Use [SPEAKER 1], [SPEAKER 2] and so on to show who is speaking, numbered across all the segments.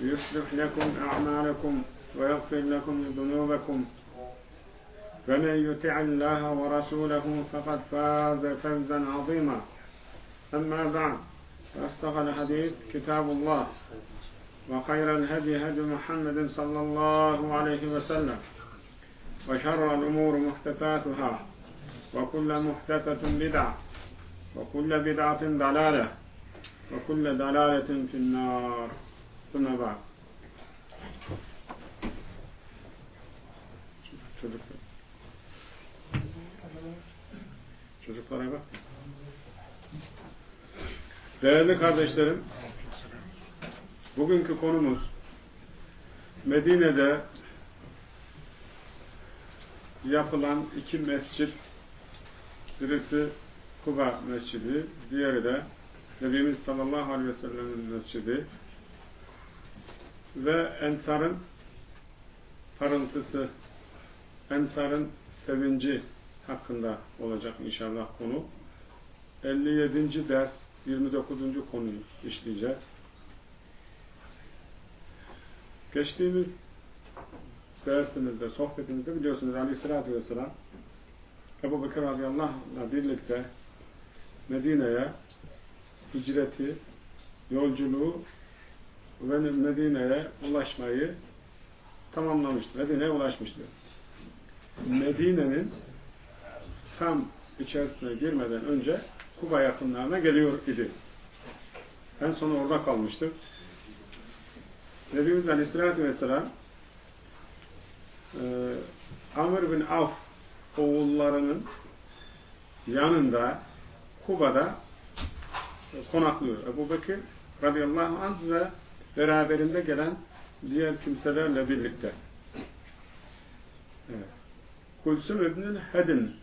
[SPEAKER 1] يصلح لكم أعمالكم ويغفر لكم ذنوبكم. ومن يطع الله ورسوله فقد فاز فوزا عظيما. أما بعد فأصدق الحديث كتاب الله وخير الهدي هدي محمد صلى الله عليه وسلم وشر الأمور محدثاتها وكل محدثة بدعة وكل بدعة ضلالة وكل ضلالة في النار. Buna bak. Çocuk. Çocuklara bak. Değerli kardeşlerim, bugünkü konumuz Medine'de yapılan iki mescit birisi Kuba Mescidi, diğeri de Nebimiz sallallahu aleyhi ve sellem'in mescidi ve Ensar'ın parıltısı, Ensar'ın sevinci hakkında olacak inşallah konu. 57. ders, 29. konuyu işleyeceğiz. Geçtiğimiz dersimizde, sohbetimizde biliyorsunuz Aleyhisselatü Vesselam Ebu Bekir radıyallahu birlikte Medine'ye hicreti, yolculuğu Medine'ye ulaşmayı tamamlamıştı. Medine'ye ulaşmıştı. Medine'nin tam içerisine girmeden önce Kuba yakınlarına geliyor idi. En son orada kalmıştı. Nebimiz Aleyhisselatü Vesselam e, Amr bin Avf oğullarının yanında Kuba'da konaklıyor. Ebu Bekir radıyallahu anh ve beraberinde gelen diğer kimselerle birlikte. Evet. Kulsum İbn-i Hedin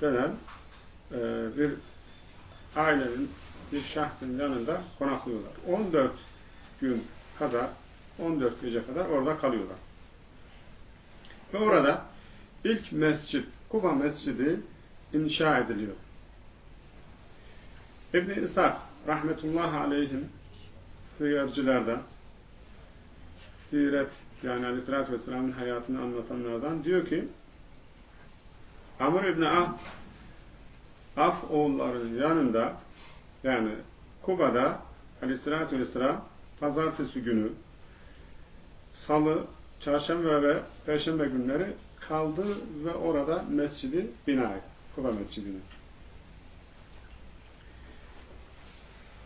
[SPEAKER 1] denen e, bir ailenin, bir şahsın yanında konaklıyorlar. 14 gün kadar, 14 gece kadar orada kalıyorlar. Ve orada ilk mescit, Kuba Mescidi inşa ediliyor. İbn-i İshak rahmetullahi aleyhim sıyarcılardan siret yani aleyhissalatü vesselamın hayatını anlatanlardan diyor ki Amr İbni Af Af oğullarının yanında yani Kuba'da aleyhissalatü vesselam pazartesi günü salı, çarşamba ve perşembe günleri kaldı ve orada mescidi bina etti. Kuba mescidini.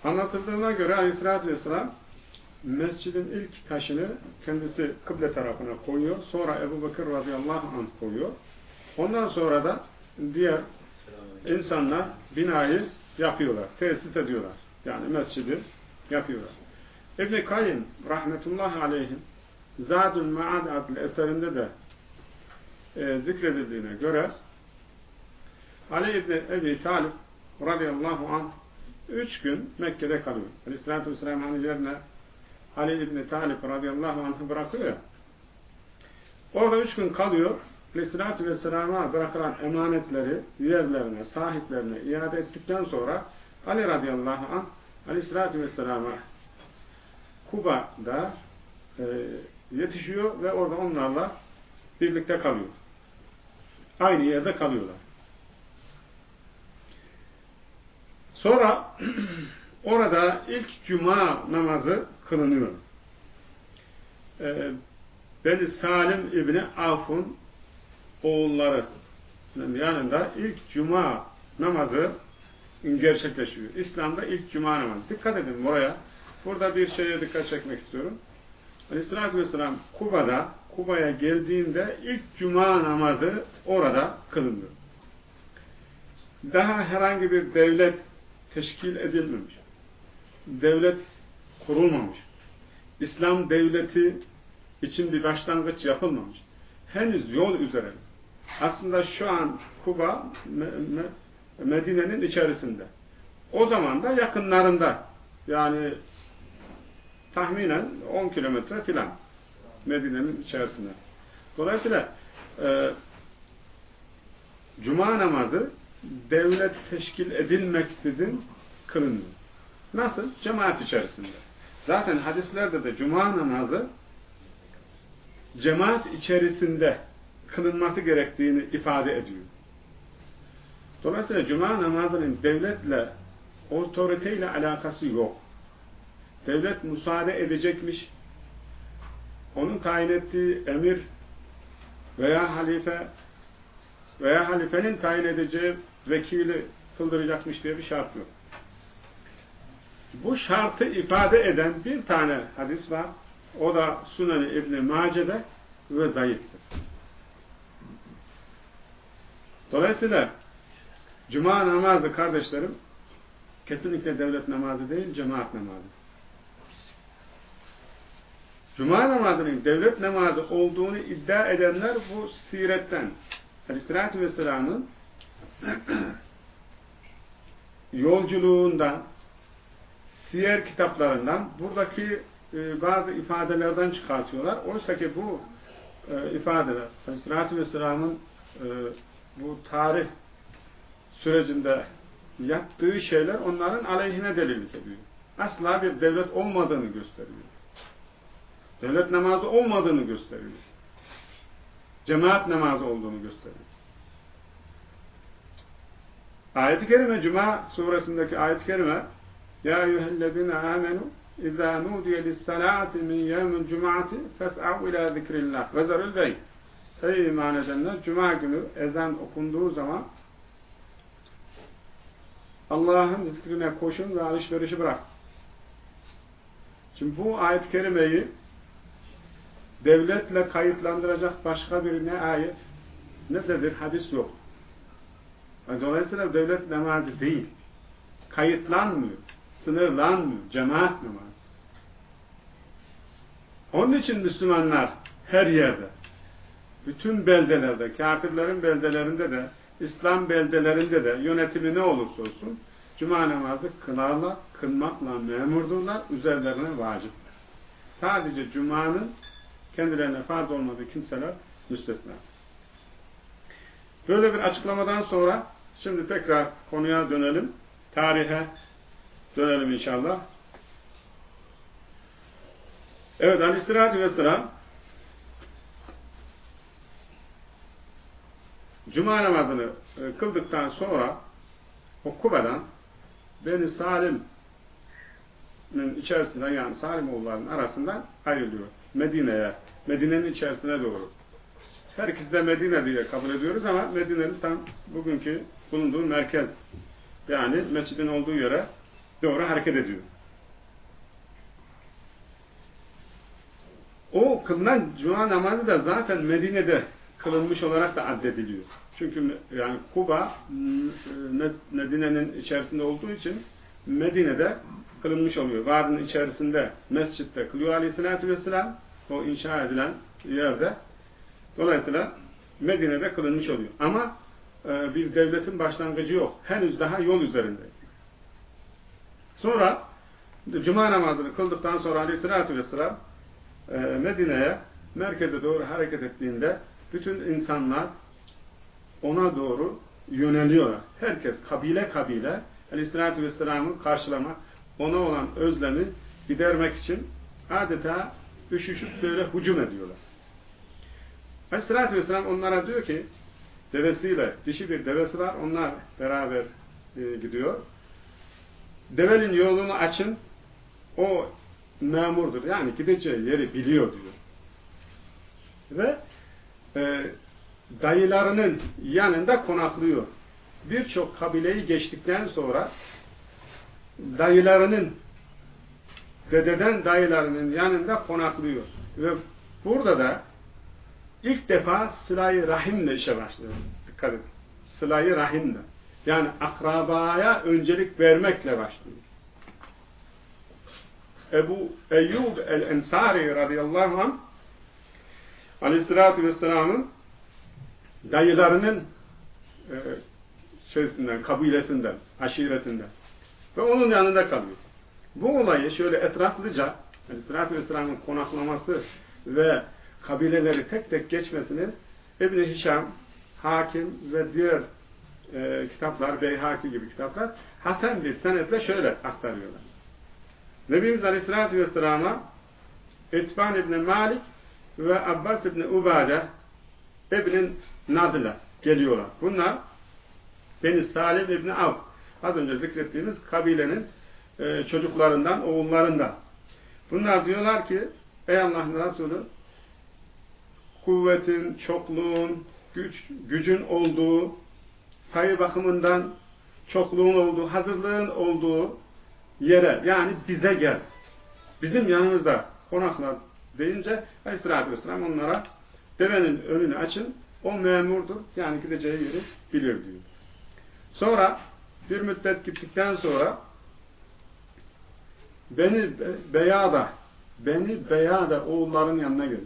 [SPEAKER 1] Anlatıldığına göre Aleyhisselatü Vesselam mescidin ilk taşını kendisi kıble tarafına koyuyor. Sonra Ebu Bekir radıyallahu anh koyuyor. Ondan sonra da diğer insanlar binayı yapıyorlar. Tesis ediyorlar. Yani mescidi yapıyorlar. İbn-i Kayyum rahmetullahi aleyhim Zadun Ma'ad adlı eserinde de e, zikredildiğine göre Ali İbni Ebi Talib radıyallahu anh üç gün Mekke'de kalıyor. Aleyhisselatü Vesselam hani yerine Ali İbni Talib radıyallahu anh'ı bırakıyor. Orada üç gün kalıyor. Aleyhisselatü Vesselam'a bırakılan emanetleri yerlerine, sahiplerine iade ettikten sonra Ali radıyallahu anh Aleyhisselatü Vesselam'a Kuba'da e, yetişiyor ve orada onlarla birlikte kalıyor. Aynı yerde kalıyorlar. Sonra orada ilk cuma namazı kılınıyor. Ee, Beni Salim İbni Avf'un oğulları yanında ilk cuma namazı gerçekleşiyor. İslam'da ilk cuma namazı. Dikkat edin buraya. Burada bir şeye dikkat çekmek istiyorum. Aleyhisselatü Vesselam Kuba'da, Kuba'ya geldiğinde ilk cuma namazı orada kılındı. Daha herhangi bir devlet teşkil edilmemiş. Devlet kurulmamış. İslam devleti için bir başlangıç yapılmamış. Henüz yol üzere. Aslında şu an Kuba Medine'nin içerisinde. O zaman da yakınlarında. Yani tahminen 10 kilometre filan Medine'nin içerisinde. Dolayısıyla e, Cuma namazı devlet teşkil edilmeksizin kılınıyor. Nasıl? Cemaat içerisinde. Zaten hadislerde de Cuma namazı cemaat içerisinde kılınması gerektiğini ifade ediyor. Dolayısıyla Cuma namazının devletle, otoriteyle alakası yok. Devlet müsaade edecekmiş, onun tayin ettiği emir veya halife veya halifenin tayin edeceği vekili kıldıracakmış diye bir şart yok. Bu şartı ifade eden bir tane hadis var. O da Sunan-ı İbn-i Mace'de ve zayıftır. Dolayısıyla Cuma namazı kardeşlerim kesinlikle devlet namazı değil, cemaat namazı. Cuma namazının devlet namazı olduğunu iddia edenler bu siretten Aleyhisselatü Vesselam'ın yolculuğundan siyer kitaplarından buradaki e, bazı ifadelerden çıkartıyorlar. Oysa ki bu e, ifadeler Aleyhisselatü Vesselam'ın e, bu tarih sürecinde yaptığı şeyler onların aleyhine delilik ediyor. Asla bir devlet olmadığını gösteriyor. Devlet namazı olmadığını gösteriyor. Cemaat namazı olduğunu gösteriyor. Ayet-i Kerime, Cuma suresindeki ayet-i kerime Ya eyyühellezine amenu İzâ nudiye lissalâti min yevmil cum'ati fes'av ila zikrillah ve zarul bey. Ey iman edenler, Cuma günü ezan okunduğu zaman Allah'ın zikrine koşun ve alışverişi bırak. Şimdi bu ayet-i kerimeyi devletle kayıtlandıracak başka bir ne ayet ne de bir hadis yok. Dolayısıyla devlet namazı değil. Kayıtlanmıyor. Sınırlanmıyor. Cemaat namazı. Onun için Müslümanlar her yerde bütün beldelerde, kafirlerin beldelerinde de İslam beldelerinde de yönetimi ne olursa olsun Cuma namazı kılarlar, kılmakla memurdurlar, üzerlerine vacipler. Sadece Cuma'nın kendilerine farz olmadığı kimseler müstesna. Böyle bir açıklamadan sonra şimdi tekrar konuya dönelim. Tarihe dönelim inşallah. Evet Aleyhisselatü Vesselam Cuma namazını e, kıldıktan sonra o Kuba'dan Beni Salim'in içerisinden yani Salimoğulların arasından ayrılıyor. Medine'ye, Medine'nin içerisine doğru. Herkes de Medine diye kabul ediyoruz ama Medine'nin tam bugünkü bulunduğu merkez. Yani mescidin olduğu yere doğru hareket ediyor. O kılınan cuma namazı da zaten Medine'de kılınmış olarak da addediliyor. Çünkü yani Kuba Medine'nin içerisinde olduğu için Medine'de kılınmış oluyor. Vadinin içerisinde mescitte kılıyor aleyhissalatü vesselam o inşa edilen yerde. Dolayısıyla Medine'de kılınmış oluyor. Ama e, bir devletin başlangıcı yok. Henüz daha yol üzerinde. Sonra Cuma namazını kıldıktan sonra aleyhissalatü vesselam e, Medine'ye merkeze doğru hareket ettiğinde bütün insanlar ona doğru yöneliyorlar. Herkes kabile kabile Aleyhisselatü Vesselam'ı karşılamak, ona olan özlemi gidermek için adeta üşüşüp böyle hücum ediyorlar. Aleyhisselatü Vesselam onlara diyor ki devesiyle, dişi bir devesi var, onlar beraber e, gidiyor. Devenin yolunu açın, o memurdur. Yani gideceği yeri biliyor diyor. Ve e, dayılarının yanında konaklıyor. Birçok kabileyi geçtikten sonra dayılarının dededen dayılarının yanında konaklıyor. Ve burada da ilk defa sılayı rahimle işe başlıyor. Dikkat edin. Sılayı rahimle. Yani akrabaya öncelik vermekle başlıyor. Ebu Eyyub el-Ensari radıyallahu anh aleyhissalatü vesselamın dayılarının e, şeysinden, kabilesinden, aşiretinden ve onun yanında kalıyor. Bu olayı şöyle etraflıca aleyhissalatü vesselamın konaklaması ve kabileleri tek tek geçmesini İbn-i Hişam, Hakim ve diğer e, kitaplar, Beyhaki gibi kitaplar Hasan bir senetle şöyle aktarıyorlar. Nebimiz Aleyhisselatü Vesselam'a İtban İbni Malik ve Abbas İbni Ubade İbni Nadile geliyorlar. Bunlar Beni Salim İbni Av az önce zikrettiğimiz kabilenin e, çocuklarından, oğullarından. Bunlar diyorlar ki Ey Allah'ın Resulü kuvvetin, çokluğun, güç, gücün olduğu, sayı bakımından çokluğun olduğu, hazırlığın olduğu yere yani bize gel. Bizim yanımızda konakla deyince Aleyhisselatü Vesselam onlara devenin önünü açın o memurdur. Yani gideceği yeri bilir diyor. Sonra bir müddet gittikten sonra beni Beyada beni Beyada oğulların yanına geliyor.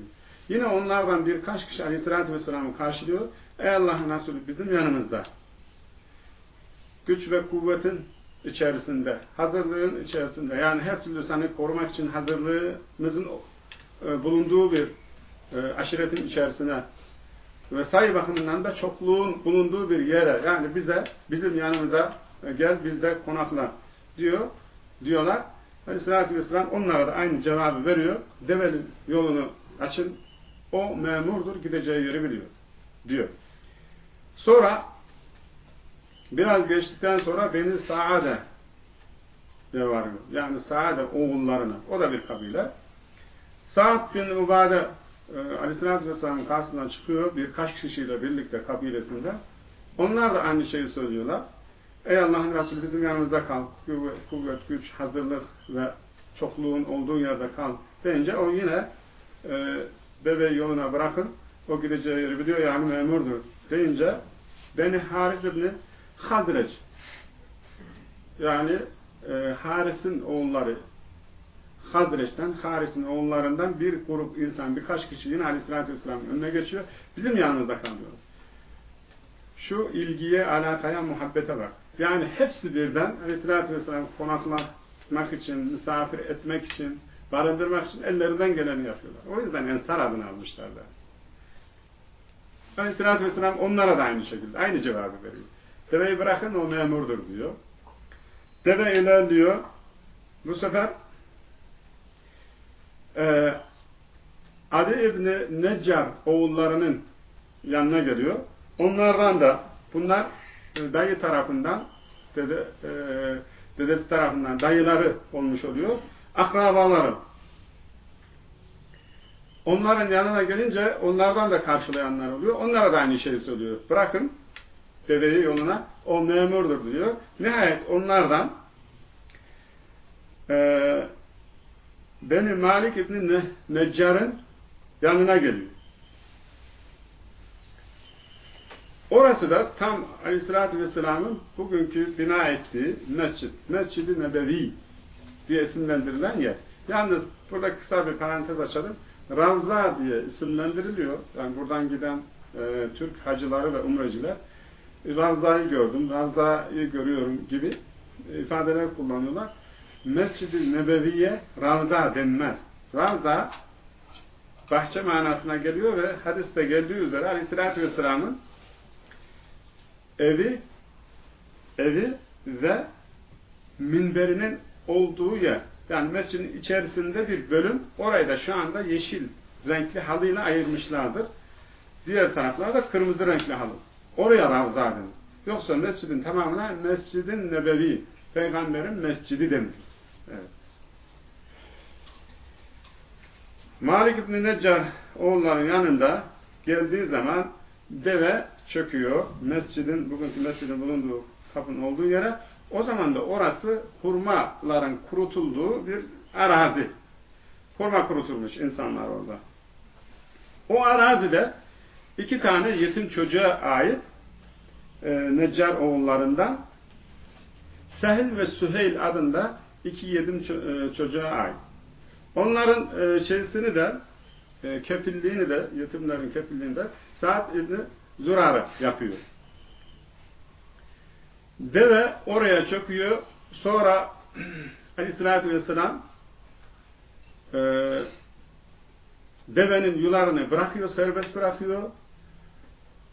[SPEAKER 1] Yine onlardan birkaç kişi Aleyhisselatü Vesselam'ı karşılıyor. Ey Allah'ın Resulü bizim yanımızda. Güç ve kuvvetin içerisinde, hazırlığın içerisinde, yani her türlü seni korumak için hazırlığımızın e, bulunduğu bir e, aşiretin içerisine ve sayı bakımından da çokluğun bulunduğu bir yere, yani bize, bizim yanımıza e, gel, bizde konakla diyor, diyorlar. Aleyhissalatü Vesselam onlara da aynı cevabı veriyor. Devenin yolunu açın, o memurdur, gideceği yeri biliyor, diyor. Sonra Biraz geçtikten sonra Beni Saade de var. Yani Saade oğullarına. O da bir kabile. Sa'd bin Ubade e, Aleyhisselatü Vesselam'ın karşısından çıkıyor. Birkaç kişiyle birlikte kabilesinde. Onlar da aynı şeyi söylüyorlar. Ey Allah'ın Resulü bizim yanımızda kal. Kuvvet, kuvvet, güç, hazırlık ve çokluğun olduğu yerde kal deyince o yine e, bebeği yoluna bırakın. O gideceği yeri biliyor yani memurdur deyince Beni Haris ibni Hazreç yani e, Haris'in oğulları Hazreç'ten, Haris'in oğullarından bir grup insan, birkaç kişi yine Aleyhisselatü Vesselam'ın önüne geçiyor. Bizim yanımızda kalıyor. Şu ilgiye, alakaya, muhabbete bak. Yani hepsi birden Aleyhisselatü Vesselam konaklamak için, misafir etmek için, barındırmak için ellerinden geleni yapıyorlar. O yüzden Ensar adını almışlar da. Aleyhisselatü Vesselam onlara da aynı şekilde, aynı cevabı veriyor. Deveyi bırakın o memurdur diyor. Deve ilerliyor. Bu sefer e, Adi İbni Neccar oğullarının yanına geliyor. Onlardan da bunlar e, dayı tarafından dede, e, dedesi tarafından dayıları olmuş oluyor. Akrabaları. Onların yanına gelince onlardan da karşılayanlar oluyor. Onlara da aynı şeyi söylüyor. Bırakın deveyi yoluna o memurdur diyor. Nihayet onlardan e, Beni Malik İbni Neccar'ın yanına geliyor. Orası da tam Aleyhisselatü Vesselam'ın bugünkü bina ettiği mescid, Mescid-i Nebevi diye isimlendirilen yer. Yalnız burada kısa bir parantez açalım. Ravza diye isimlendiriliyor. Yani buradan giden e, Türk hacıları ve umreciler Ravza'yı gördüm, Ravza'yı görüyorum gibi ifadeler kullanıyorlar. Mescid-i Nebevi'ye Ravza denmez. Ravza bahçe manasına geliyor ve hadiste geldiği üzere Aleyhisselatü Vesselam'ın evi evi ve minberinin olduğu yer. Yani mescidin içerisinde bir bölüm. Orayı da şu anda yeşil renkli halıyla ayırmışlardır. Diğer taraflarda kırmızı renkli halı. Oraya Ravza denir. Yoksa mescidin tamamına Mescidin Nebevi, Peygamberin mescidi denir. Evet. Malik İbni Neccar oğulların yanında geldiği zaman deve çöküyor. Mescidin, bugünkü mescidin bulunduğu kapının olduğu yere. O zaman da orası hurmaların kurutulduğu bir arazi. Hurma kurutulmuş insanlar orada. O arazide iki tane yetim çocuğa ait e, Neccar oğullarından Sehil ve Süheyl adında iki yetim e, çocuğa ait. Onların e, şeysini de e, kefilliğini de, yetimlerin kefilliğini de Sa'd İbni Zurara yapıyor. Deve oraya çöküyor. Sonra Aleyhisselatü Vesselam e, devenin yularını bırakıyor, serbest bırakıyor.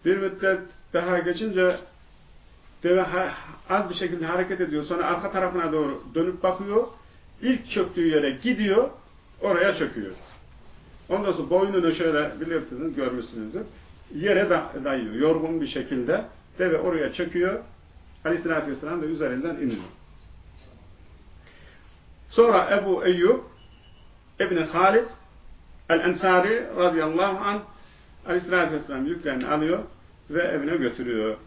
[SPEAKER 1] Bir müddet daha geçince deve az bir şekilde hareket ediyor. Sonra arka tarafına doğru dönüp bakıyor. İlk çöktüğü yere gidiyor, oraya çöküyor. Ondan sonra boynunu şöyle bilirsiniz, görmüşsünüzdür. Yere dayıyor, yorgun bir şekilde. Deve oraya çöküyor. Aleyhisselatü Vesselam da üzerinden iniyor. Sonra Ebu Eyyub İbni Halid El-Ensari radıyallahu anh Aleyhisselatü Vesselam yüklerini alıyor ve evine götürüyor.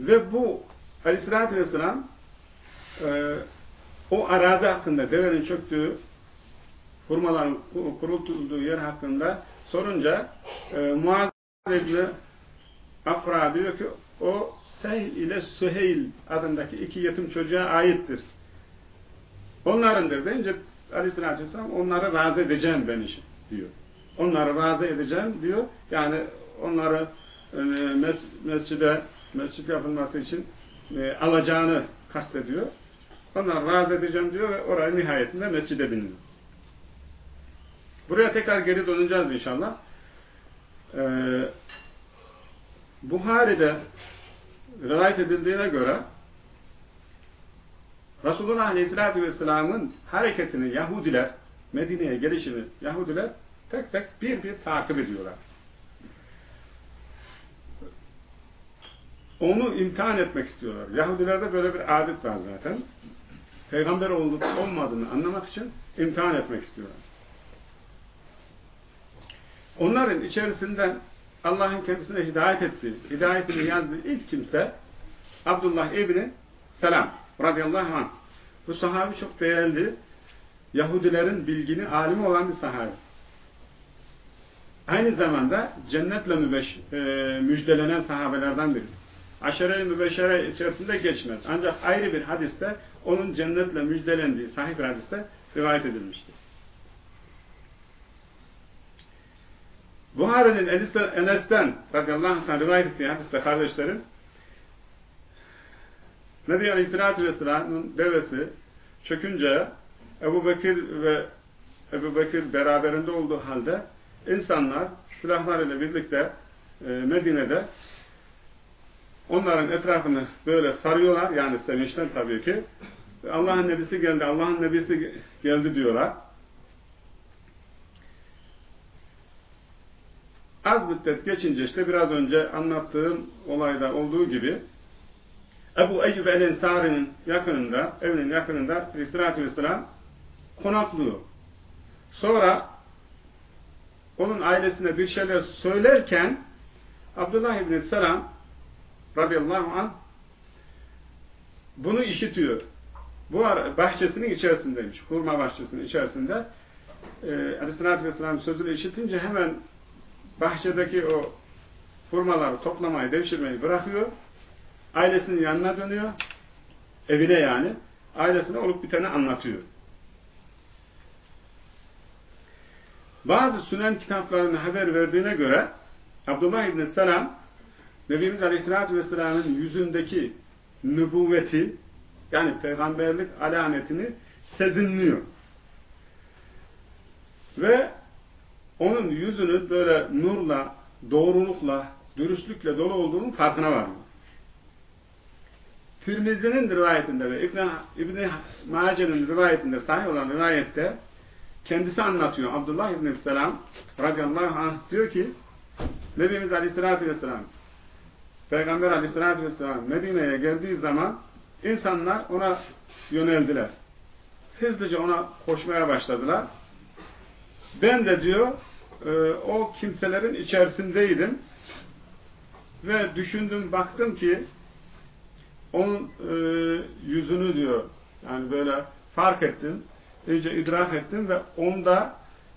[SPEAKER 1] Ve bu Aleyhisselatü Vesselam e, o arazi hakkında devenin çöktüğü hurmaların kurultulduğu yer hakkında sorunca e, Muaz Afra diyor ki o Sehil ile Süheyl adındaki iki yetim çocuğa aittir. Onlarındır deyince Aleyhisselatü Vesselam onları razı edeceğim ben işi diyor. Onları razı edeceğim diyor. Yani onları e, mes mescide mescid yapılması için e, alacağını kastediyor. Onları razı edeceğim diyor ve oraya nihayetinde mescide biniyor. Buraya tekrar geri döneceğiz inşallah. Ee, Buhari'de rivayet edildiğine göre Resulullah Aleyhisselatü Vesselam'ın hareketini Yahudiler, Medine'ye gelişini Yahudiler tek tek bir bir takip ediyorlar. Onu imtihan etmek istiyorlar. Yahudilerde böyle bir adet var zaten. Peygamber olup olmadığını anlamak için imtihan etmek istiyorlar. Onların içerisinden Allah'ın kendisine hidayet ettiği, hidayetini yazdığı ilk kimse Abdullah İbni Selam radıyallahu anh. Bu sahabi çok değerli. Yahudilerin bilgini, alimi olan bir sahabi. Aynı zamanda cennetle mübeş, e, müjdelenen sahabelerden biri. Aşere-i mübeşşere içerisinde geçmez. Ancak ayrı bir hadiste onun cennetle müjdelendiği sahih bir hadiste rivayet edilmiştir. Buhari'nin Enes'ten radıyallahu anh rivayet ettiği hadiste kardeşlerim Nebi Aleyhisselatü Vesselam'ın devesi çökünce Ebu Bekir ve Ebu Bekir beraberinde olduğu halde insanlar silahlarıyla birlikte e, Medine'de onların etrafını böyle sarıyorlar yani sevinçten tabii ki Allah'ın nebisi geldi, Allah'ın nebisi geldi diyorlar. Az müddet geçince işte biraz önce anlattığım olayda olduğu gibi Ebu Eyyub el-Ensari'nin yakınında, evinin yakınında Aleyhisselatü Vesselam konaklıyor. Sonra onun ailesine bir şeyler söylerken Abdullah İbni Selam radıyallahu anh bunu işitiyor. Bu ara bahçesinin içerisindeymiş. Hurma bahçesinin içerisinde. Ee, Aleyhisselatü Vesselam sözünü işitince hemen bahçedeki o hurmaları toplamayı, devşirmeyi bırakıyor. Ailesinin yanına dönüyor. Evine yani. Ailesine olup biteni anlatıyor. Bazı sünen kitaplarının haber verdiğine göre Abdullah İbni Selam Nebimiz Aleyhisselatü Vesselam'ın yüzündeki nübüvveti yani peygamberlik alametini sezinliyor. Ve onun yüzünün böyle nurla, doğrulukla, dürüstlükle dolu olduğunun farkına varıyor. Tirmizi'nin rivayetinde ve İbn İbn Mace'nin rivayetinde sahih olan rivayette kendisi anlatıyor. Abdullah İbn Selam radıyallahu anh diyor ki Nebimiz Aleyhisselatü Vesselam Peygamber Aleyhisselatü Vesselam Medine'ye geldiği zaman insanlar ona yöneldiler. Hızlıca ona koşmaya başladılar. Ben de diyor e, o kimselerin içerisindeydim ve düşündüm baktım ki onun e, yüzünü diyor yani böyle fark ettim iyice idrak ettim ve onda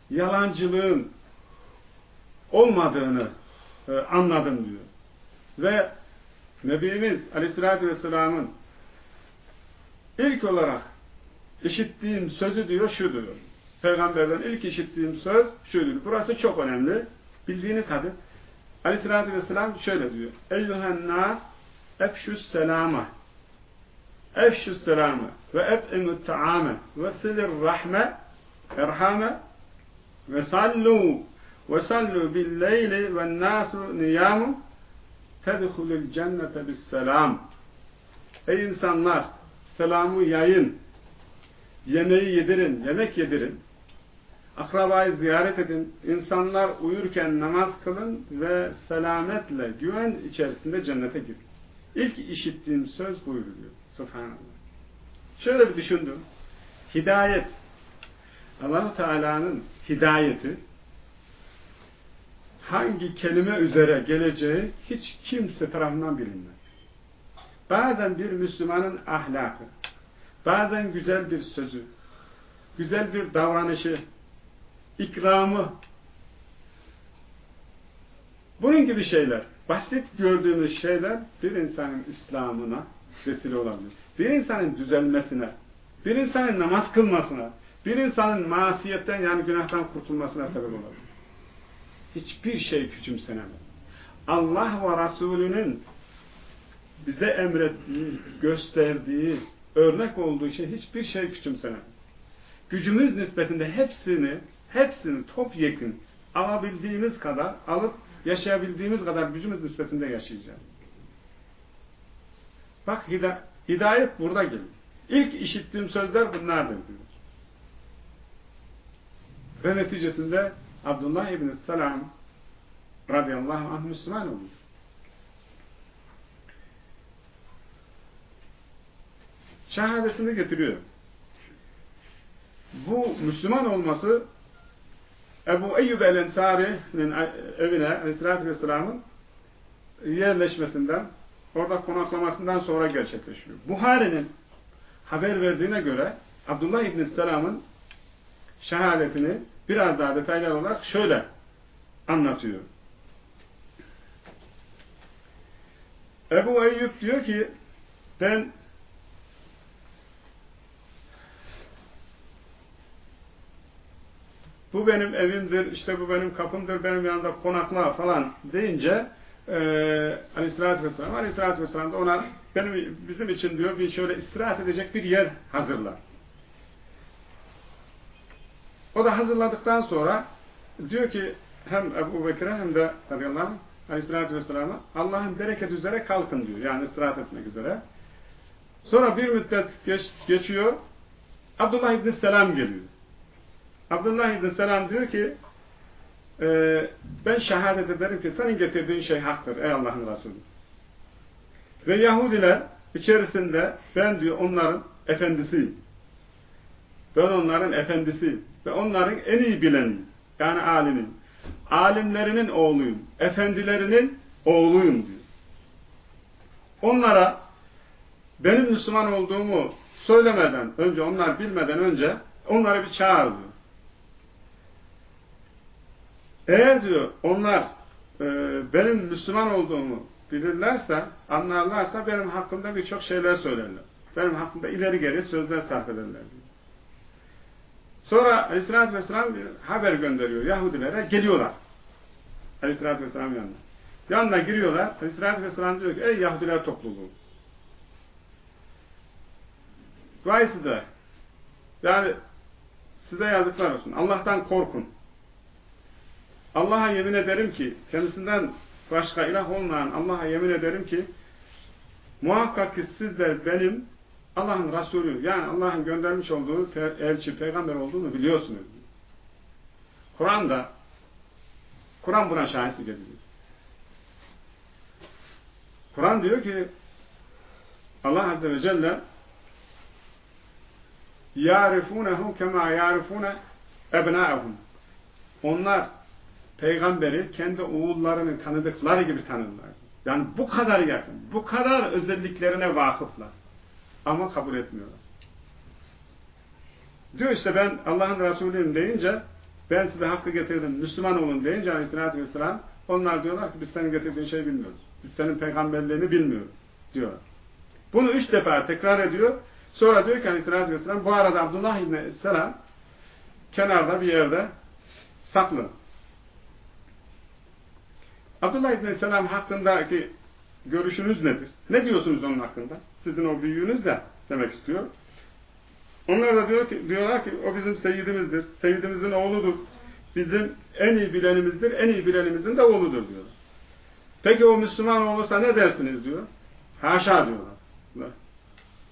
[SPEAKER 1] yalancılığın olmadığını e, anladım diyor. Ve Nebimiz Aleyhisselatü Vesselam'ın ilk olarak işittiğim sözü diyor şu diyor. Peygamberden ilk işittiğim söz şudur. Burası çok önemli. Bildiğiniz hadis. Aleyhisselatü Vesselam şöyle diyor. Eyyühen nas efşüs selama efşüs selama ve et'imut ta'ame ve silir rahme erhame ve sallu ve sallu bil leyli ve nasu niyamu tedhulul cennete bis selam Ey insanlar selamı yayın yemeği yedirin, yemek yedirin akrabayı ziyaret edin, insanlar uyurken namaz kılın ve selametle, güven içerisinde cennete girin. İlk işittiğim söz buydu diyor. Subhanallah. Şöyle bir düşündüm. Hidayet. allah Teala'nın hidayeti hangi kelime üzere geleceği hiç kimse tarafından bilinmez. Bazen bir Müslümanın ahlakı, bazen güzel bir sözü, güzel bir davranışı, ikramı, bunun gibi şeyler, basit gördüğümüz şeyler bir insanın İslam'ına vesile olabilir. Bir insanın düzelmesine, bir insanın namaz kılmasına, bir insanın masiyetten yani günahtan kurtulmasına sebep olabilir. Hiçbir şey küçümsenemez. Allah ve Resulünün bize emrettiği, gösterdiği, örnek olduğu şey hiçbir şey küçümsenemez. Gücümüz nispetinde hepsini hepsini topyekun alabildiğimiz kadar alıp yaşayabildiğimiz kadar gücümüz nispetinde yaşayacağız. Bak hidayet burada geliyor. İlk işittiğim sözler bunlardır diyor. Ve neticesinde Abdullah İbni Selam radıyallahu anh Müslüman olmuş. Şehadetini getiriyor. Bu Müslüman olması Ebu Eyyub el-Ensari'nin evine Aleyhisselatü Vesselam'ın yerleşmesinden, orada konaklamasından sonra gerçekleşiyor. Buhari'nin haber verdiğine göre Abdullah İbn Selam'ın şehadetini biraz daha detaylı olarak şöyle anlatıyor. Ebu Eyyub diyor ki ben bu benim evimdir, işte bu benim kapımdır, benim yanında konakla falan deyince e, Aleyhisselatü Vesselam Aleyhisselatü Vesselam da ona benim, bizim için diyor bir şöyle istirahat edecek bir yer hazırlar. O da hazırladıktan sonra diyor ki hem Ebu Bekir'e hem de radıyallahu anh Aleyhisselatü Vesselam'a Allah'ın bereket üzere kalkın diyor. Yani istirahat etmek üzere. Sonra bir müddet geç, geçiyor. Abdullah İbni Selam geliyor. Abdullah İbni Selam diyor ki e, ben şehadet ederim ki senin getirdiğin şey haktır ey Allah'ın Resulü. Ve Yahudiler içerisinde ben diyor onların efendisiyim. Ben onların efendisiyim. Ve onların en iyi bileniyim. Yani alimin. Alimlerinin oğluyum. Efendilerinin oğluyum diyor. Onlara benim Müslüman olduğumu söylemeden önce, onlar bilmeden önce onları bir çağır diyor. Eğer diyor onlar e, benim Müslüman olduğumu bilirlerse, anlarlarsa benim hakkımda birçok şeyler söylerler. Benim hakkımda ileri geri sözler sarf ederler diyor. Sonra Aleyhisselatü Vesselam bir haber gönderiyor Yahudilere. Geliyorlar. Aleyhisselatü Vesselam yanına. Yanına giriyorlar. Aleyhisselatü Vesselam diyor ki ey Yahudiler topluluğu. Vay size. Yani size yazıklar olsun. Allah'tan korkun. Allah'a yemin ederim ki kendisinden başka ilah olmayan Allah'a yemin ederim ki muhakkak ki sizler benim Allah'ın Resulü yani Allah'ın göndermiş olduğu elçi, peygamber olduğunu biliyorsunuz. Kur'an'da Kur'an buna şahitlik ediyor. Kur'an diyor ki Allah Azze ve Celle يَعْرِفُونَهُ كَمَا يَعْرِفُونَ اَبْنَاءَهُمْ Onlar peygamberi kendi oğullarını tanıdıkları gibi tanırlar. Yani bu kadar yakın, bu kadar özelliklerine vakıflar. Ama kabul etmiyorlar. Diyor işte ben Allah'ın Resulüyüm deyince ben size hakkı getirdim, Müslüman olun deyince aleyhissalatü vesselam onlar diyorlar ki biz senin getirdiğin şeyi bilmiyoruz. Biz senin peygamberliğini bilmiyoruz diyorlar. Bunu üç defa tekrar ediyor. Sonra diyor ki aleyhissalatü vesselam bu arada Abdullah İbni Selam kenarda bir yerde saklı. Abdullah İbni Selam hakkındaki görüşünüz nedir? Ne diyorsunuz onun hakkında? Sizin o büyüğünüz de demek istiyor. Onlar da diyor ki, diyorlar ki o bizim seyyidimizdir. Seyyidimizin oğludur. Bizim en iyi bilenimizdir. En iyi bilenimizin de oğludur diyorlar. Peki o Müslüman olursa ne dersiniz diyor. Haşa diyorlar.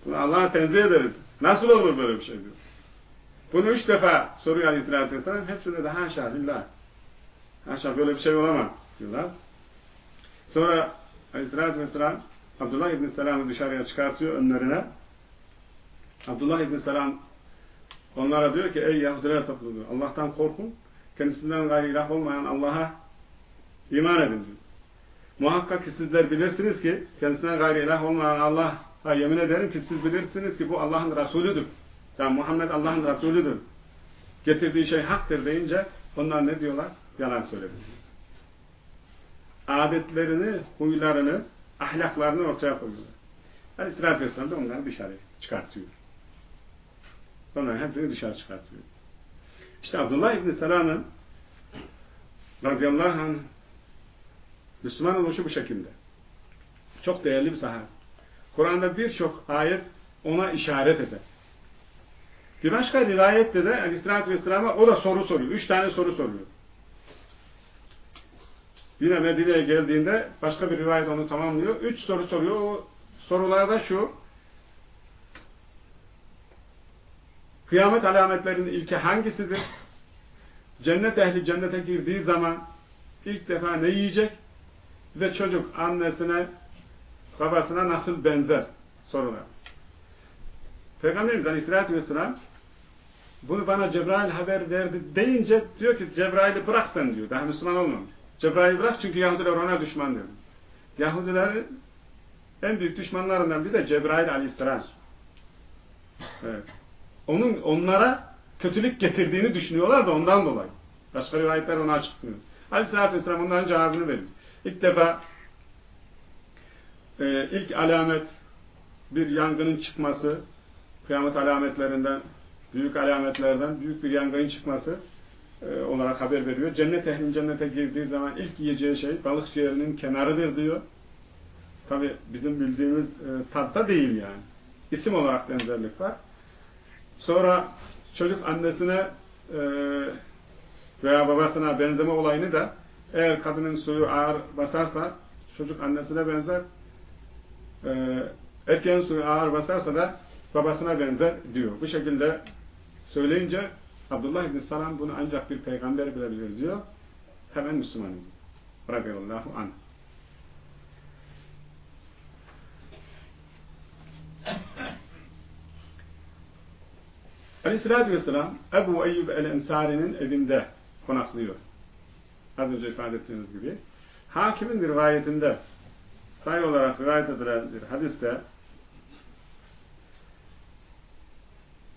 [SPEAKER 1] Bunu Allah'a tenzih ederiz. Nasıl olur böyle bir şey diyor. Bunu üç defa soruyor Aleyhisselatü Vesselam. Hepsinde de haşa billah. Haşa böyle bir şey olamaz diyorlar. Sonra Aleyhisselatü Vesselam Abdullah İbni Selam'ı dışarıya çıkartıyor önlerine. Abdullah İbni Selam onlara diyor ki ey Yahudiler topluluğu Allah'tan korkun. Kendisinden gayrı ilah olmayan Allah'a iman edin diyor. Muhakkak ki sizler bilirsiniz ki kendisinden gayrı ilah olmayan Allah'a yemin ederim ki siz bilirsiniz ki bu Allah'ın Resulüdür. Yani Muhammed Allah'ın Resulüdür. Getirdiği şey haktır deyince onlar ne diyorlar? Yalan söylediler. Adetlerini, huylarını, ahlaklarını ortaya koyuyorlar. Aleyhisselatü Vesselam da onları dışarı çıkartıyor. Onların hepsini dışarı çıkartıyor. İşte Abdullah İbni Selam'ın radıyallahu anh Müslüman oluşu bu şekilde. Çok değerli bir sahabe. Kur'an'da birçok ayet ona işaret eder. Bir başka rivayette de Aleyhisselatü Vesselam'a o da soru soruyor. Üç tane soru soruyor. Yine Medine'ye geldiğinde başka bir rivayet onu tamamlıyor. Üç soru soruyor. O sorularda şu. Kıyamet alametlerinin ilki hangisidir? Cennet ehli cennete girdiği zaman ilk defa ne yiyecek? Ve çocuk annesine, babasına nasıl benzer? Sorular. Peygamberimiz Aleyhisselatü Vesselam bunu bana Cebrail haber verdi deyince diyor ki Cebrail'i bırak sen diyor. Daha Müslüman olmamış. Cebrail'i bırak çünkü Yahudiler ona düşman diyor. Yahudilerin en büyük düşmanlarından biri de Cebrail Aleyhisselam. Evet. Onun onlara kötülük getirdiğini düşünüyorlar da ondan dolayı. Başka rivayetler ona açıklıyor. Aleyhisselatü Vesselam onların cevabını veriyor. İlk defa e, ilk alamet bir yangının çıkması, kıyamet alametlerinden, büyük alametlerden büyük bir yangının çıkması e, olarak haber veriyor. Cennet ehlin cennete girdiği zaman ilk yiyeceği şey balık ciğerinin kenarıdır diyor. Tabi bizim bildiğimiz e, tatta değil yani. İsim olarak benzerlik var. Sonra çocuk annesine e, veya babasına benzeme olayını da eğer kadının suyu ağır basarsa çocuk annesine benzer e, erkeğin suyu ağır basarsa da babasına benzer diyor. Bu şekilde söyleyince Abdullah İbni Salam bunu ancak bir peygamber bilebilir diyor. Hemen Müslüman oluyor. Radıyallahu anh. Aleyhisselatü Vesselam Ebu Eyyub el-Ensari'nin evinde konaklıyor. Az önce ifade ettiğimiz gibi. Hakimin rivayetinde sayı olarak rivayet edilen bir hadiste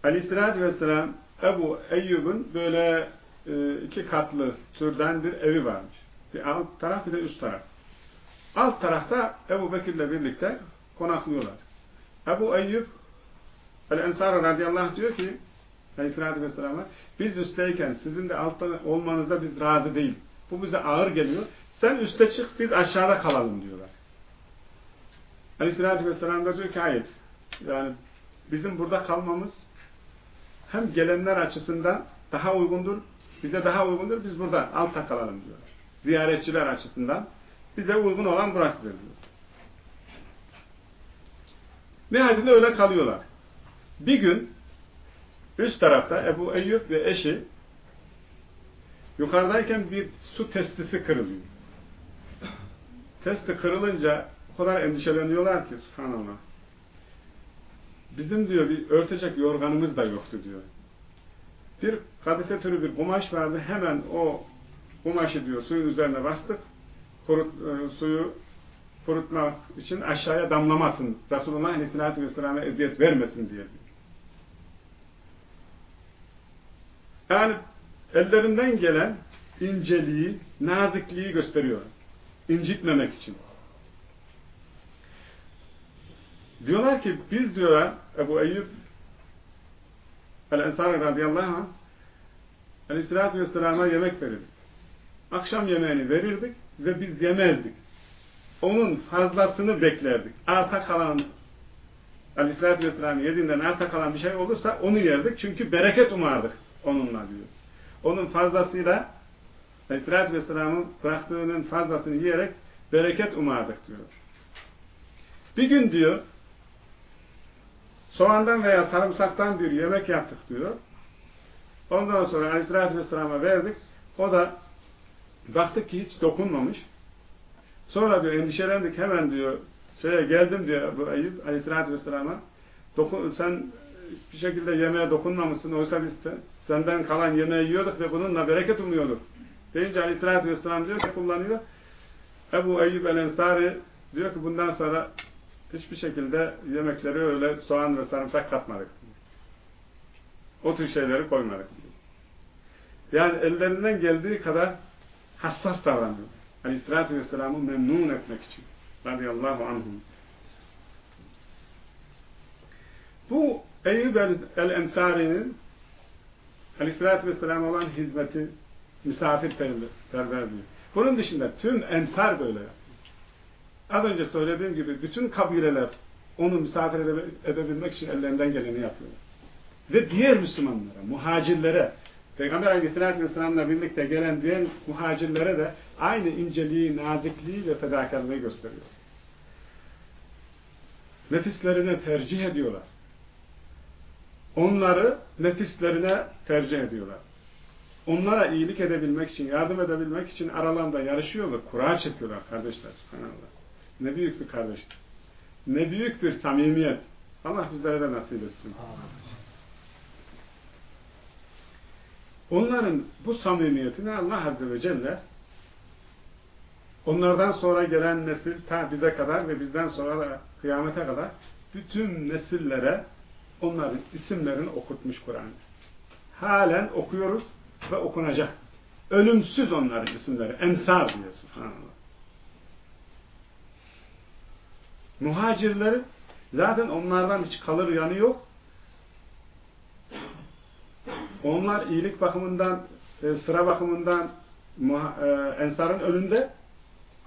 [SPEAKER 1] Aleyhisselatü Vesselam Ebu Eyyub'un böyle e, iki katlı türden bir evi varmış. Bir alt taraf bir de üst taraf. Alt tarafta Ebu Bekir'le birlikte konaklıyorlar. Ebu Eyyub El-Ensar radıyallahu anh diyor ki Aleyhisselatü Vesselam'a biz üstteyken sizin de altta olmanızda biz razı değil. Bu bize ağır geliyor. Sen üste çık biz aşağıda kalalım diyorlar. Aleyhisselatü Vesselam da diyor ki hayır. Yani bizim burada kalmamız hem gelenler açısından daha uygundur, bize daha uygundur, biz burada altta kalalım diyorlar. Ziyaretçiler açısından bize uygun olan burasıdır diyor. Nihayetinde öyle kalıyorlar. Bir gün üst tarafta Ebu Eyyub ve eşi yukarıdayken bir su testisi kırılıyor. Testi kırılınca o kadar endişeleniyorlar ki subhanallah. Bizim diyor bir örtecek yorganımız da yoktu diyor. Bir kadife türü bir kumaş vardı. Hemen o kumaşı diyor suyun üzerine bastık. Kurut, e, suyu kurutmak için aşağıya damlamasın. Resulullah Aleyhisselatü Vesselam'a eziyet vermesin diye. Yani ellerinden gelen inceliği, nazikliği gösteriyor. İncitmemek için. Diyorlar ki biz diyorlar Ebu Eyyub El-Ensari radıyallahu anh Aleyhisselatü Vesselam'a yemek verirdik. Akşam yemeğini verirdik ve biz yemezdik. Onun fazlasını beklerdik. Arta kalan Aleyhisselatü Vesselam yediğinden arta kalan bir şey olursa onu yerdik. Çünkü bereket umardık onunla diyor. Onun fazlasıyla Aleyhisselatü Vesselam'ın bıraktığının fazlasını yiyerek bereket umardık diyor. Bir gün diyor soğandan veya sarımsaktan bir yemek yaptık diyor. Ondan sonra Aleyhisselatü Vesselam'a verdik. O da baktık ki hiç dokunmamış. Sonra diyor endişelendik hemen diyor şeye geldim diyor bu Eyüp Aleyhisselatü Vesselam'a dokun, sen bir şekilde yemeğe dokunmamışsın. Oysa biz senden kalan yemeği yiyorduk ve bununla bereket umuyorduk. Deyince Aleyhisselatü Vesselam diyor ki kullanıyor. Ebu Eyyub el-Ensari diyor ki bundan sonra hiçbir şekilde yemekleri öyle soğan ve sarımsak katmadık. O tür şeyleri koymadık. Yani ellerinden geldiği kadar hassas davranıyor. Aleyhisselatü Vesselam'ı memnun etmek için. Radıyallahu anhum. Bu Eyyub el-Ensari'nin Aleyhisselatü Vesselam olan hizmeti misafirperverliği. Bunun dışında tüm ensar böyle Az önce söylediğim gibi bütün kabileler onu misafir edebilmek için ellerinden geleni yapıyorlar. Ve diğer Müslümanlara, muhacirlere, Peygamber Aleyhisselatü Vesselam'la birlikte gelen diğer muhacirlere de aynı inceliği, nazikliği ve fedakarlığı gösteriyor. Nefislerine tercih ediyorlar. Onları nefislerine tercih ediyorlar. Onlara iyilik edebilmek için, yardım edebilmek için aralarında yarışıyorlar, kura çekiyorlar kardeşler. Subhanallah. Ne büyük bir kardeşlik. Ne büyük bir samimiyet. Allah bizlere de nasip etsin. Onların bu samimiyetini Allah Azze ve Celle onlardan sonra gelen nesil ta bize kadar ve bizden sonra da kıyamete kadar bütün nesillere onların isimlerini okutmuş Kur'an. Halen okuyoruz ve okunacak. Ölümsüz onların isimleri. Ensar diyor. Subhanallah. Muhacirleri zaten onlardan hiç kalır yanı yok. Onlar iyilik bakımından, e, sıra bakımından e, Ensar'ın önünde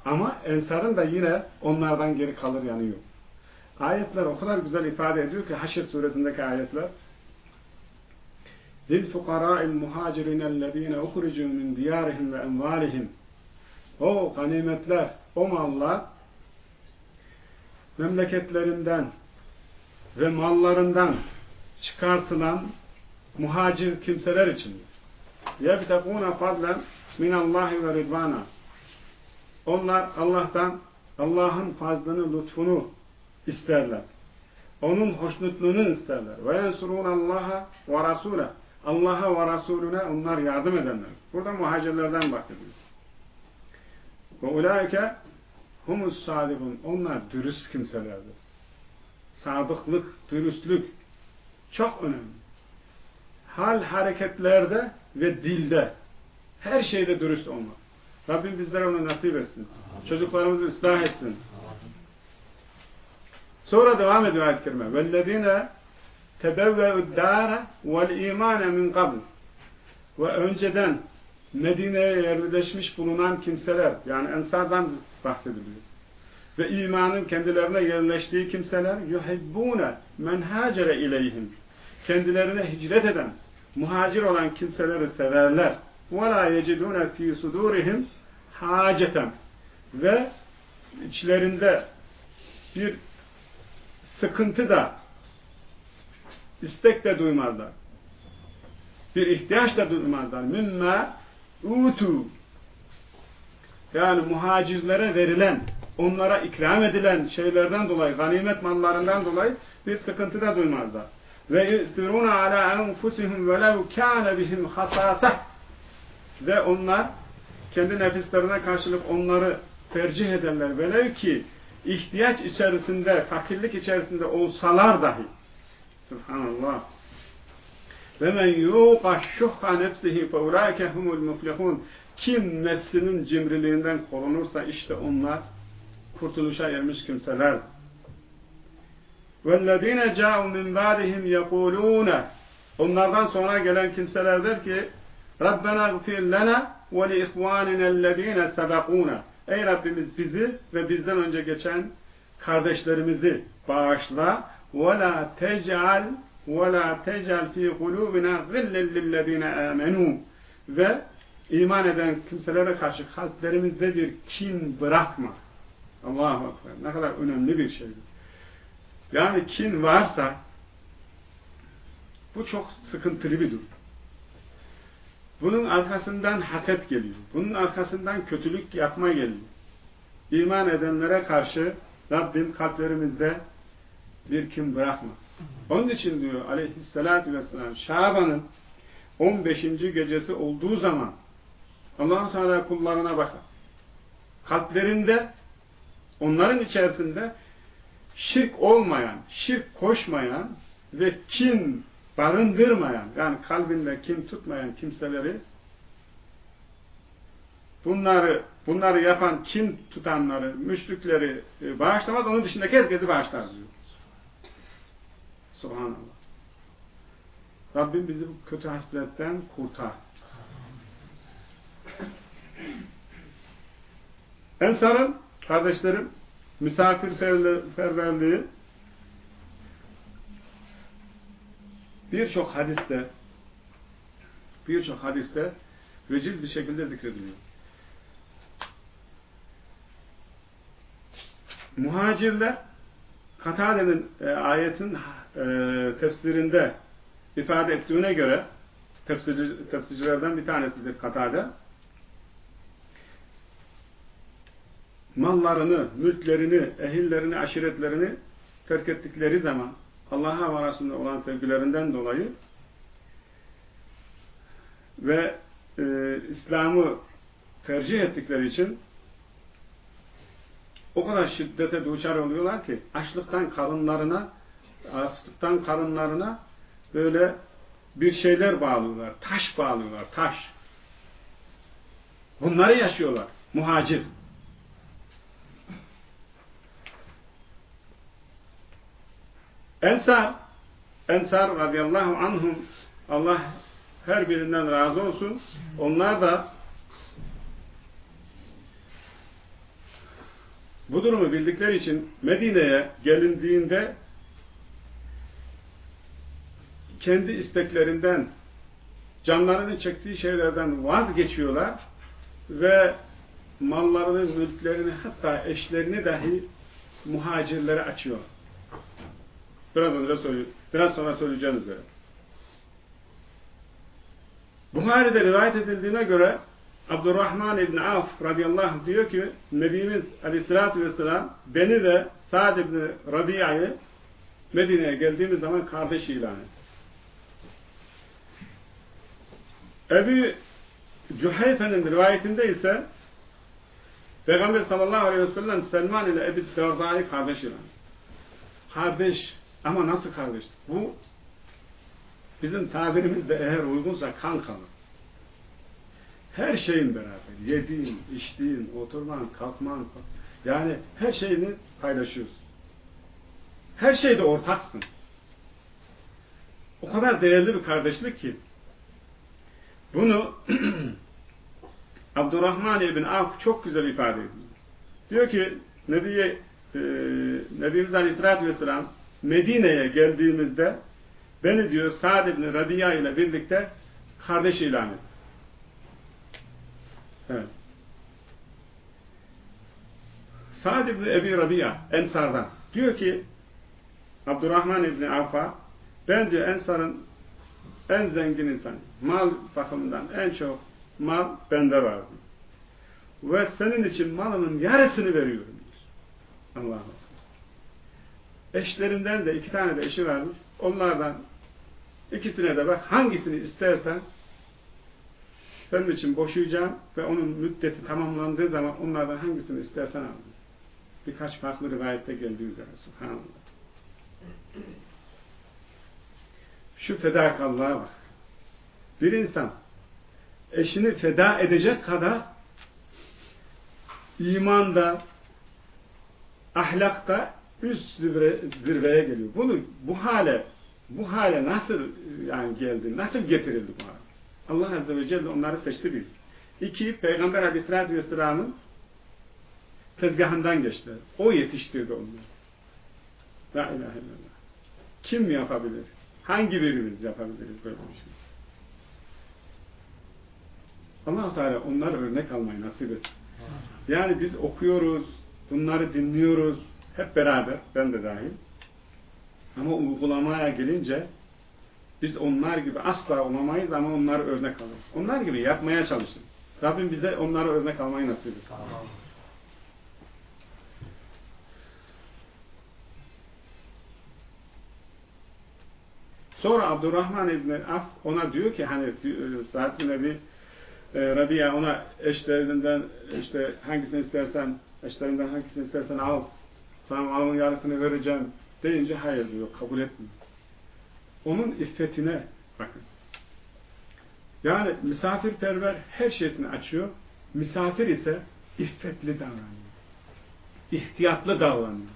[SPEAKER 1] ama Ensar'ın da yine onlardan geri kalır yanı yok. Ayetler o kadar güzel ifade ediyor ki Haşr suresindeki ayetler لِلْفُقَرَاءِ الْمُهَاجِرِينَ الَّذ۪ينَ اُخْرِجُوا مِنْ دِيَارِهِمْ وَاَمْوَالِهِمْ O ganimetler, o mallar memleketlerinden ve mallarından çıkartılan muhacir kimseler için yebtegûne fadlen minallahi ve ridvana onlar Allah'tan Allah'ın fazlını, lütfunu isterler. Onun hoşnutluğunu isterler. Ve Allah'a ve rasûle Allah'a ve Resulüne onlar yardım edenler. Burada muhacirlerden bahsediyor. Ve ulaike humus sadikun. Onlar dürüst kimselerdir. Sadıklık, dürüstlük çok önemli. Hal hareketlerde ve dilde her şeyde dürüst olmak. Rabbim bizlere onu nasip etsin. Çocuklarımızı ıslah etsin. Sonra devam ediyor ayet-i kerime. وَالَّذ۪ينَ تَبَوَّعُ الدَّارَ وَالْا۪يمَانَ مِنْ قَبْلِ Ve önceden Medine'ye yerleşmiş bulunan kimseler, yani Ensar'dan bahsediliyor. Ve imanın kendilerine yerleştiği kimseler yuhibbune men hacere ileyhim. Kendilerine hicret eden, muhacir olan kimseleri severler. Ve la yecidune fi sudurihim haceten. Ve içlerinde bir sıkıntı da istek de duymazlar. Bir ihtiyaç da duymazlar. Mimme utu yani muhacirlere verilen onlara ikram edilen şeylerden dolayı, ganimet mallarından dolayı bir sıkıntı da duymazlar. Ve yu'thiruna ala enfusihim velev kâne bihim hasâseh ve onlar kendi nefislerine karşılık onları tercih ederler. Velev ki ihtiyaç içerisinde, fakirlik içerisinde olsalar dahi. Subhanallah. Ve men yuqa şuhha nefsihi fe ulaike humul muflihun. Kim nefsinin cimriliğinden korunursa işte onlar kurtuluşa ermiş kimseler. وَالَّذ۪ينَ جَاءُوا مِنْ بَعْدِهِمْ يَقُولُونَ Onlardan sonra gelen kimseler der ki Rabbena gfir lena ve li ihvanina ellezine sebekuna. Ey Rabbimiz bizi ve bizden önce geçen kardeşlerimizi bağışla ve la tec'al la tec'al fi kulubina gillen lillezine amenu ve iman eden kimselere karşı kalplerimizde bir kin bırakma. Allahu Ekber. Ne kadar önemli bir şey. Yani kin varsa bu çok sıkıntılı bir durum. Bunun arkasından haset geliyor. Bunun arkasından kötülük yapma geliyor. İman edenlere karşı Rabbim kalplerimizde bir kim bırakma. Onun için diyor aleyhissalatü vesselam Şaban'ın 15. gecesi olduğu zaman allah Teala kullarına bakar. Kalplerinde onların içerisinde şirk olmayan, şirk koşmayan ve kin barındırmayan, yani kalbinde kin tutmayan kimseleri bunları bunları yapan, kin tutanları, müşrikleri e, bağışlamaz, onun dışındaki herkesi bağışlar diyor. Subhanallah. Rabbim bizi bu kötü hasletten kurtar. Ensar'ın, kardeşlerim, misafirperverliği birçok hadiste birçok hadiste veciz bir şekilde zikrediliyor. Muhacirler Katade'nin e, ayetin e, tefsirinde ifade ettiğine göre tefsirci, tefsircilerden bir tanesidir Katade. Mallarını, mülklerini, ehillerini, aşiretlerini terk ettikleri zaman Allah'a ve Resulüne olan sevgilerinden dolayı ve e, İslam'ı tercih ettikleri için o kadar şiddete duçar oluyorlar ki açlıktan karınlarına açlıktan karınlarına böyle bir şeyler bağlıyorlar. Taş bağlıyorlar. Taş. Bunları yaşıyorlar. Muhacir. Ensar Ensar radıyallahu anhum Allah her birinden razı olsun. Onlar da bu durumu bildikleri için Medine'ye gelindiğinde kendi isteklerinden canlarını çektiği şeylerden vazgeçiyorlar ve mallarını, mülklerini hatta eşlerini dahi muhacirlere açıyorlar. Biraz. Biraz sonra söyleyeceğim üzere. Buhari'de rivayet edildiğine göre Abdurrahman İbni Avf radıyallahu anh diyor ki Nebimiz aleyhissalatü vesselam beni ve Sa'd İbni Rabia'yı Medine'ye geldiğimiz zaman kardeş ilan etti. Ebu Cüheyfe'nin rivayetinde ise Peygamber sallallahu aleyhi ve sellem Selman ile Ebu Derda'yı kardeş ilan. Kardeş ama nasıl kardeş? Bu bizim tabirimizde eğer uygunsa kan kanı. Her şeyin beraber. Yediğin, içtiğin, oturman, kalkman. Yani her şeyini paylaşıyorsun. Her şeyde ortaksın. O kadar değerli bir kardeşlik ki bunu Abdurrahman ibn Avf çok güzel ifade ediyor. Diyor ki Nebiye e, Nebimiz Aleyhisselatü Vesselam Medine'ye geldiğimizde beni diyor Sa'd ibn Rabi'a ile birlikte kardeş ilan etti. Evet. Sa'd ibn Ebi Rabia Ensar'dan diyor ki Abdurrahman ibn Avf'a ben diyor Ensar'ın en zengin insan. Mal bakımından en çok mal bende var. Ve senin için malımın yarısını veriyorum. Allah'a Eşlerinden de iki tane de eşi varmış. Onlardan ikisine de bak hangisini istersen senin için boşayacağım ve onun müddeti tamamlandığı zaman onlardan hangisini istersen al. Birkaç farklı rivayette geldiği üzere. Subhanallah. Şu fedakarlığa bak. Bir insan eşini feda edecek kadar imanda, ahlakta üst zirve, zirveye geliyor. Bunu bu hale bu hale nasıl yani geldi? Nasıl getirildi bu hale? Allah Azze ve Celle onları seçti bir. İki, Peygamber Aleyhisselatü Vesselam'ın tezgahından geçti. O yetiştirdi onları. La ilahe illallah. Kim yapabilir? Hangi birimiz yapabiliriz böyle bir şey? allah Teala onları örnek almayı nasip etsin. Yani biz okuyoruz, bunları dinliyoruz, hep beraber, ben de dahil. Ama uygulamaya gelince biz onlar gibi asla olamayız ama onları örnek alırız. Onlar gibi yapmaya çalışın. Rabbim bize onları örnek almayı nasip etsin. Sonra Abdurrahman İbni Af ona diyor ki hani Sa'd bin Ebi e, Rabia ona eşlerinden işte hangisini istersen eşlerinden hangisini istersen al sana malın yarısını vereceğim deyince hayır diyor kabul etmiyor. Onun iffetine bakın. Yani misafirperver her şeysini açıyor. Misafir ise iffetli davranıyor. İhtiyatlı davranıyor.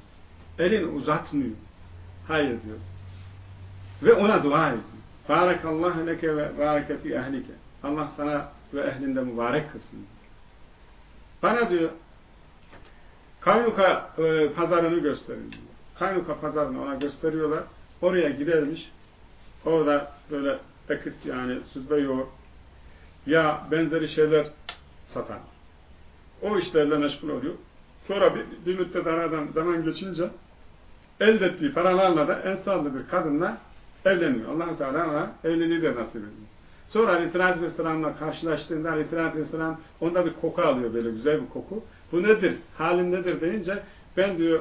[SPEAKER 1] Elini uzatmıyor. Hayır diyor. Ve ona dua ediyor. Barakallahu leke ve bareke fi ehlike. Allah sana ve ehlinde mübarek kılsın. Bana diyor Kaynuka e, pazarını gösterin diyor. Kaynuka pazarını ona gösteriyorlar. Oraya gidermiş. Orada böyle ekit yani süzbe yoğurt ya benzeri şeyler satan. O işlerle meşgul oluyor. Sonra bir, bir müddet aradan zaman geçince elde ettiği paralarla da ensarlı bir kadınla evleniyor. allah Teala ona evliliği de nasip ediyor. Sonra Aleyhisselatü Vesselam'la karşılaştığında Aleyhisselatü Vesselam onda bir koku alıyor böyle güzel bir koku. Bu nedir? Halin nedir deyince ben diyor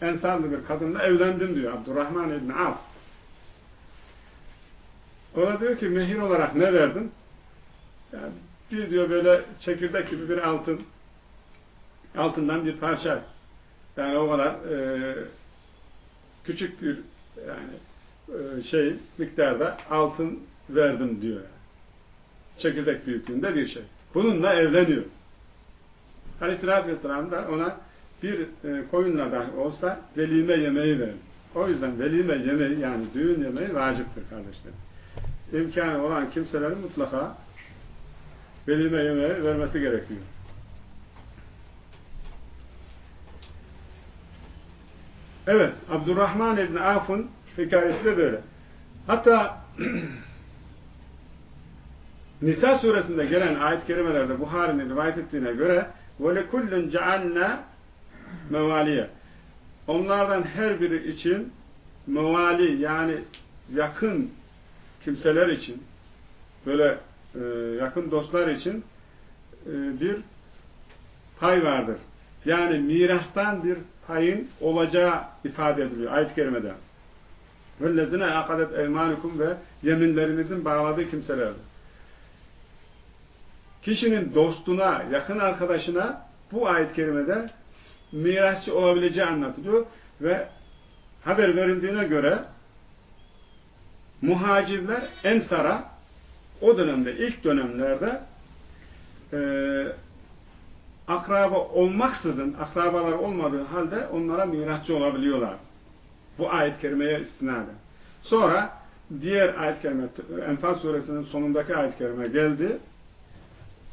[SPEAKER 1] ensarlı bir kadınla evlendim diyor Abdurrahman İbni Af. O da diyor ki mehir olarak ne verdin? Yani bir diyor böyle çekirdek gibi bir altın altından bir parça. Yani o kadar e, küçük bir yani e, şey miktarda altın verdim diyor. Çekirdek büyüklüğünde bir şey. Bununla evleniyor. Aleyhisselatü Vesselam da ona bir e, koyunla da olsa velime yemeği verir. O yüzden velime yemeği yani düğün yemeği vaciptir kardeşlerim İmkanı olan kimselerin mutlaka velime yemeği vermesi gerekiyor. Evet, Abdurrahman İbni Af'ın hikayesi de böyle. Hatta Nisa suresinde gelen ayet-i kerimelerde Buhari'nin rivayet ettiğine göre وَلَكُلُّنْ جَعَلْنَا mevaliye. Onlardan her biri için mevali yani yakın kimseler için böyle e, yakın dostlar için e, bir pay vardır. Yani mirastan bir payın olacağı ifade ediliyor ayet-i kerimede. وَالَّذِينَ اَقَدَتْ اَيْمَانُكُمْ ve yeminlerinizin bağladığı kimselerdir. Kişinin dostuna, yakın arkadaşına bu ayet-i kerimede mirasçı olabileceği anlatılıyor ve haber verildiğine göre muhacirler Ensar'a o dönemde, ilk dönemlerde e, akraba olmaksızın, akrabalar olmadığı halde onlara mirasçı olabiliyorlar. Bu ayet-i kerimeye istinaden. Sonra diğer ayet-i kerime, Enfal suresinin sonundaki ayet-i kerime geldi.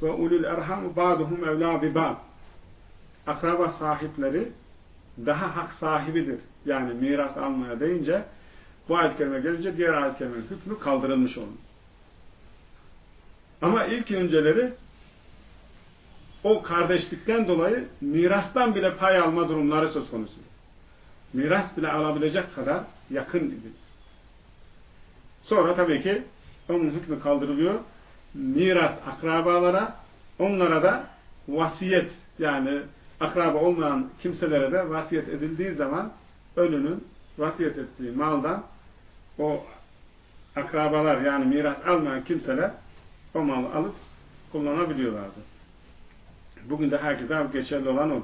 [SPEAKER 1] Ve ulul erham ba'duhum evlâ bi. Akraba sahipleri daha hak sahibidir. Yani miras almaya deyince bu ayet-i kerime gelince diğer ayet-i kerimenin hükmü kaldırılmış olur. Ama ilk önceleri o kardeşlikten dolayı mirastan bile pay alma durumları söz konusu. Miras bile alabilecek kadar yakın idi. Sonra tabii ki onun hükmü kaldırılıyor. Miras akrabalara, onlara da vasiyet yani akraba olmayan kimselere de vasiyet edildiği zaman ölünün vasiyet ettiği maldan o akrabalar yani miras almayan kimseler o malı alıp kullanabiliyorlardı. Bugün de herkese geçerli olan o.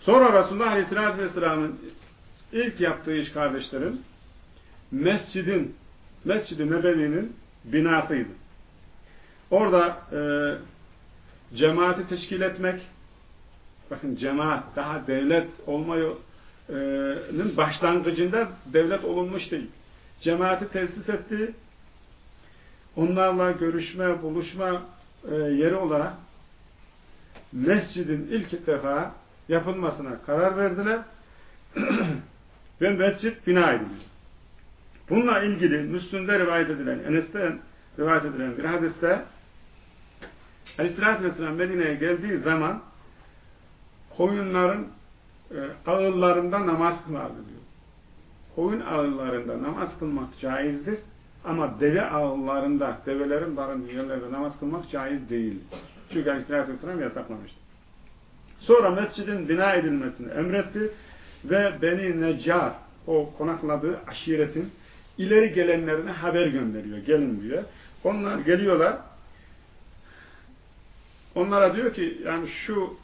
[SPEAKER 1] Sonra Resulullah Aleyhisselatü Vesselam'ın ilk yaptığı iş kardeşlerim mescidin Mescid-i binasıydı. Orada e, cemaati teşkil etmek bakın cemaat daha devlet olmayının başlangıcında devlet olunmuş değil. Cemaati tesis etti. Onlarla görüşme, buluşma e, yeri olarak mescidin ilk defa yapılmasına karar verdiler ve mescit bina edildi. Bununla ilgili Müslüm'de rivayet edilen, Enes'ten rivayet edilen bir hadiste Aleyhisselatü Vesselam Medine'ye geldiği zaman koyunların e, ağıllarında namaz kılardı diyor. Koyun ağıllarında namaz kılmak caizdir ama deve ağıllarında, develerin barındığı yerlerde namaz kılmak caiz değil. Çünkü Aleyhisselatü Vesselam yasaklamıştır. Sonra mescidin bina edilmesini emretti ve Beni Neccar o konakladığı aşiretin ileri gelenlerine haber gönderiyor. Gelin diyor. Onlar geliyorlar. Onlara diyor ki yani şu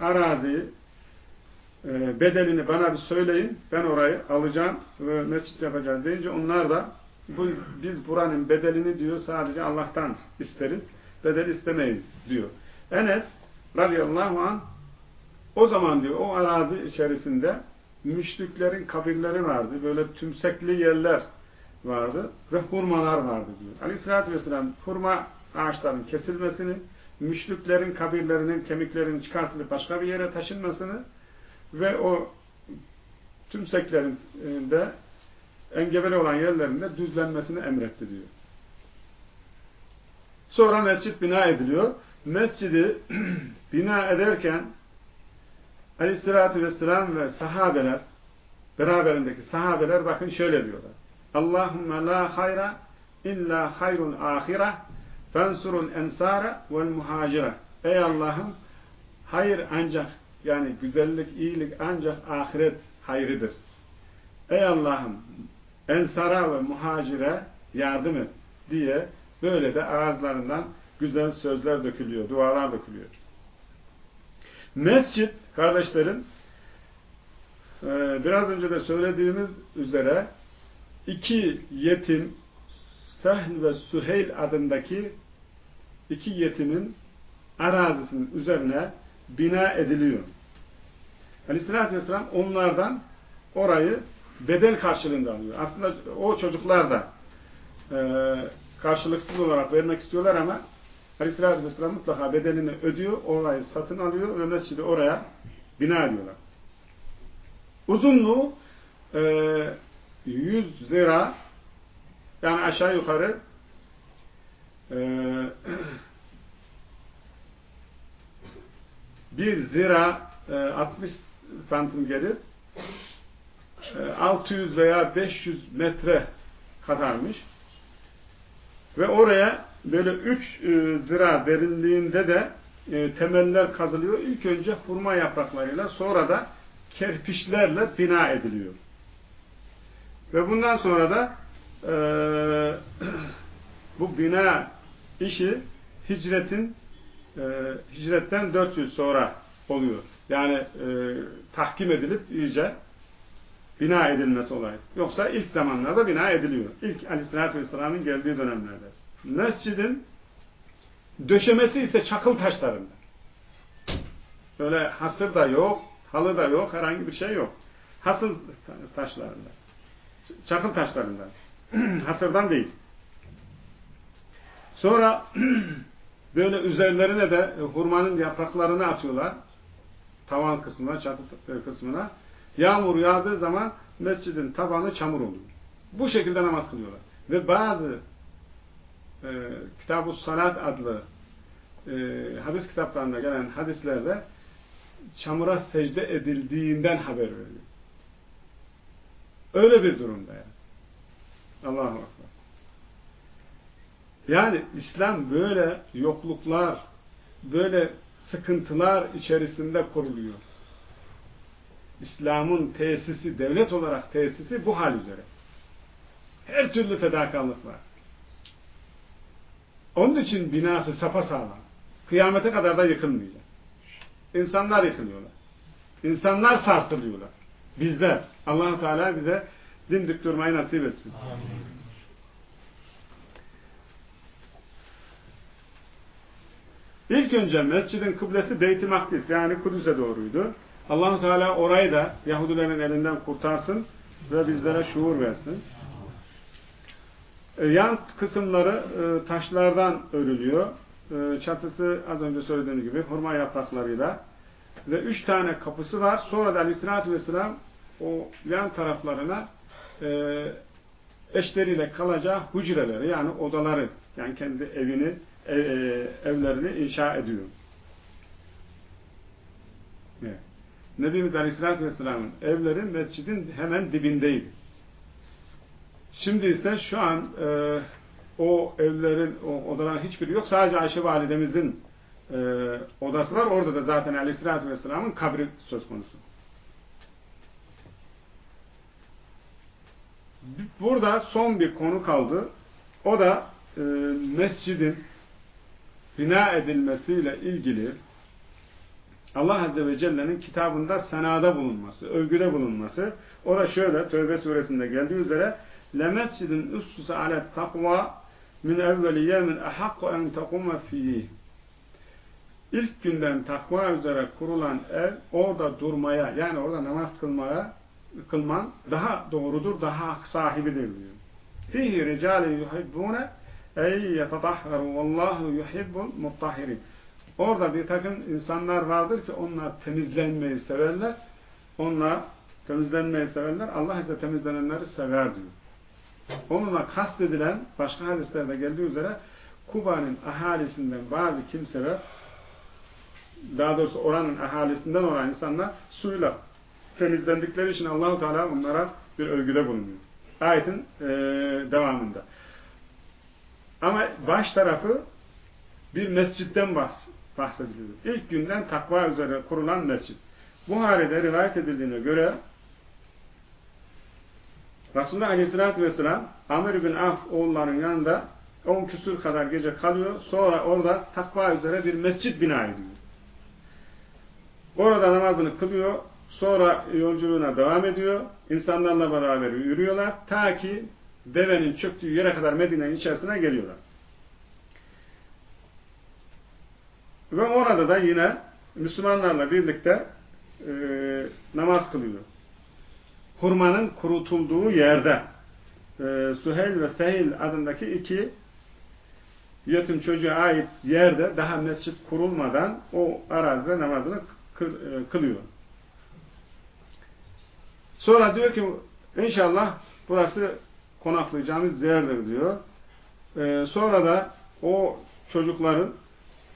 [SPEAKER 1] arazi e, bedelini bana bir söyleyin. Ben orayı alacağım ve mescit yapacağız deyince onlar da bu, biz buranın bedelini diyor sadece Allah'tan isteriz. Bedel istemeyiz diyor. Enes radıyallahu anh o zaman diyor o arazi içerisinde müşriklerin kabirleri vardı. Böyle tümsekli yerler vardı ve hurmalar vardı diyor. Aleyhissalatü vesselam hurma ağaçlarının kesilmesini, müşriklerin kabirlerinin kemiklerinin çıkartılıp başka bir yere taşınmasını ve o tümseklerin de engebeli olan yerlerinde düzlenmesini emretti diyor. Sonra mescit bina ediliyor. Mescidi bina ederken Aleyhisselatü Vesselam ve sahabeler beraberindeki sahabeler bakın şöyle diyorlar. Allahümme la hayra illa hayrul ahire fensurul ensare vel muhacire. Ey Allah'ım hayır ancak yani güzellik, iyilik ancak ahiret hayrıdır. Ey Allah'ım ensara ve muhacire yardım et diye böyle de ağızlarından güzel sözler dökülüyor, dualar dökülüyor. Mescit kardeşlerim biraz önce de söylediğimiz üzere iki yetim Sehl ve Süheyl adındaki iki yetimin arazisinin üzerine bina ediliyor. Aleyhisselatü Vesselam onlardan orayı bedel karşılığında alıyor. Aslında o çocuklar da e, karşılıksız olarak vermek istiyorlar ama Aleyhisselatü Vesselam mutlaka bedelini ödüyor, orayı satın alıyor ve mescidi oraya bina ediyorlar. Uzunluğu e, 100 zira yani aşağı yukarı e, bir zira e, 60 santim gelir. E, 600 veya 500 metre kadarmış. Ve oraya böyle 3 e, zira derinliğinde de e, temeller kazılıyor. İlk önce hurma yapraklarıyla sonra da kerpiçlerle bina ediliyor. Ve bundan sonra da e, bu bina işi hicretin e, hicretten 400 sonra oluyor. Yani e, tahkim edilip iyice bina edilmesi olay. Yoksa ilk zamanlarda bina ediliyor. İlk Aleyhisselatü Vesselam'ın geldiği dönemlerde. Mescidin döşemesi ise çakıl taşlarında. Böyle hasır da yok, halı da yok, herhangi bir şey yok. Hasıl taşlarında. Çakıl taşlarından. Hasırdan değil. Sonra böyle üzerlerine de hurmanın yapraklarını atıyorlar. Tavan kısmına, çatı kısmına. Yağmur yağdığı zaman mescidin tabanı çamur oluyor. Bu şekilde namaz kılıyorlar. Ve bazı e, Kitab-ı Salat adlı e, hadis kitaplarında gelen hadislerde çamura secde edildiğinden haber veriyor. Öyle bir durumda yani. Allahu Akbar. Yani İslam böyle yokluklar, böyle sıkıntılar içerisinde kuruluyor. İslam'ın tesisi, devlet olarak tesisi bu hal üzere. Her türlü fedakarlık var. Onun için binası sapasağlam. Kıyamete kadar da yıkılmayacak. İnsanlar yıkılıyorlar. İnsanlar sarsılıyorlar. Bizler. allah Teala bize dimdik durmayı nasip etsin. Amin. İlk önce mescidin kıblesi Beyt-i Makdis yani Kudüs'e doğruydu. allah Teala orayı da Yahudilerin elinden kurtarsın ve bizlere şuur versin. E, yan kısımları e, taşlardan örülüyor. E, çatısı az önce söylediğim gibi hurma yapraklarıyla ve üç tane kapısı var. Sonra da aleyhissalatü vesselam o yan taraflarına eşleriyle kalacağı hücreleri yani odaları yani kendi evini evlerini inşa ediyor. Evet. Nebimiz Aleyhisselatü Vesselam'ın evleri mescidin hemen dibindeydi. Şimdi ise şu an e, o evlerin, o odaların hiçbiri yok. Sadece Ayşe Validemizin e, odası var. Orada da zaten Aleyhisselatü Vesselam'ın kabri söz konusu. Burada son bir konu kaldı. O da e, mescidin bina edilmesiyle ilgili Allah Azze ve Celle'nin kitabında senada bulunması, övgüde bulunması. O da şöyle, Tövbe suresinde geldiği üzere لَمَسْجِدٍ اُسُّسَ عَلَى التَّقْوَى min evveli yemin ehakku en tekumme fihi. İlk günden takva üzere kurulan ev orada durmaya yani orada namaz kılmaya kılman daha doğrudur, daha hak sahibidir diyor. Fihi ricali yuhibbune ey yetatahharu vallahu yuhibbul muttahirin. Orada bir takım insanlar vardır ki onlar temizlenmeyi severler. Onlar temizlenmeyi severler. Allah ise temizlenenleri sever diyor. Onunla kastedilen başka hadislerde geldiği üzere Kuba'nın ahalisinden bazı kimseler daha doğrusu oranın ahalisinden olan insanlar suyla temizlendikleri için Allahu Teala onlara bir övgüde bulunuyor. Ayetin e, devamında. Ama baş tarafı bir mescitten bahsediliyor. İlk günden takva üzere kurulan mescit. Buhari'de rivayet edildiğine göre Resulullah Aleyhisselatü Vesselam Amr bin Af oğulların yanında 10 küsur kadar gece kalıyor. Sonra orada takva üzere bir mescit bina ediyor. Orada namazını kılıyor. Sonra yolculuğuna devam ediyor. İnsanlarla beraber yürüyorlar. Ta ki devenin çöktüğü yere kadar Medine'nin içerisine geliyorlar. Ve orada da yine Müslümanlarla birlikte e, namaz kılıyor. Hurmanın kurutulduğu yerde e, Süheyl ve Sehil adındaki iki yetim çocuğa ait yerde daha mescit kurulmadan o arazide namazını e, kılıyor. Sonra diyor ki inşallah burası konaklayacağımız yerdir diyor. Ee, sonra da o çocukların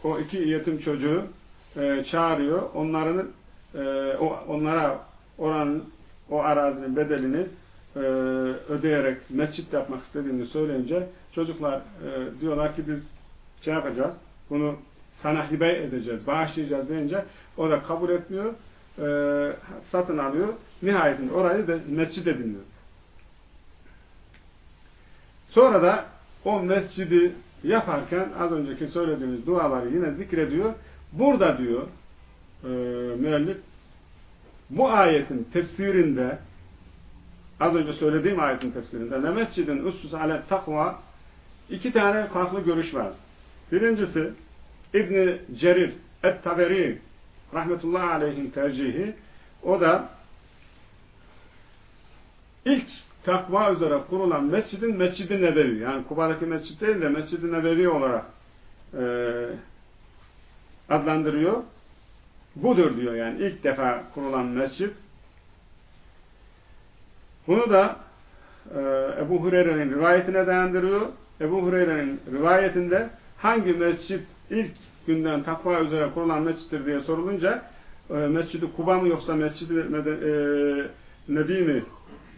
[SPEAKER 1] o iki yetim çocuğu e, çağırıyor. Onların e, o, onlara oranın o arazinin bedelini e, ödeyerek mescit yapmak istediğini söyleyince çocuklar e, diyorlar ki biz şey yapacağız bunu sana hibe edeceğiz, bağışlayacağız deyince o da kabul etmiyor e, satın alıyor. Nihayetinde orayı da mescid ediniyor. Sonra da o mescidi yaparken az önceki söylediğimiz duaları yine zikrediyor. Burada diyor e, müellif bu ayetin tefsirinde az önce söylediğim ayetin tefsirinde ne mescidin ussus ale takva iki tane farklı görüş var. Birincisi İbni Cerir et-Taberi rahmetullahi aleyhin tercihi o da ilk takva üzere kurulan mescidin Mescid-i Nebevi yani Kuba'daki mescid değil de Mescid-i Nebevi olarak e, adlandırıyor. Budur diyor yani ilk defa kurulan mescid. Bunu da e, Ebu Hureyre'nin rivayetine dayandırıyor. Ebu Hureyre'nin rivayetinde hangi mescid ilk günden takva üzere kurulan mescittir diye sorulunca e, Mescid-i Kuba mı yoksa Mescid-i e, Nebi mi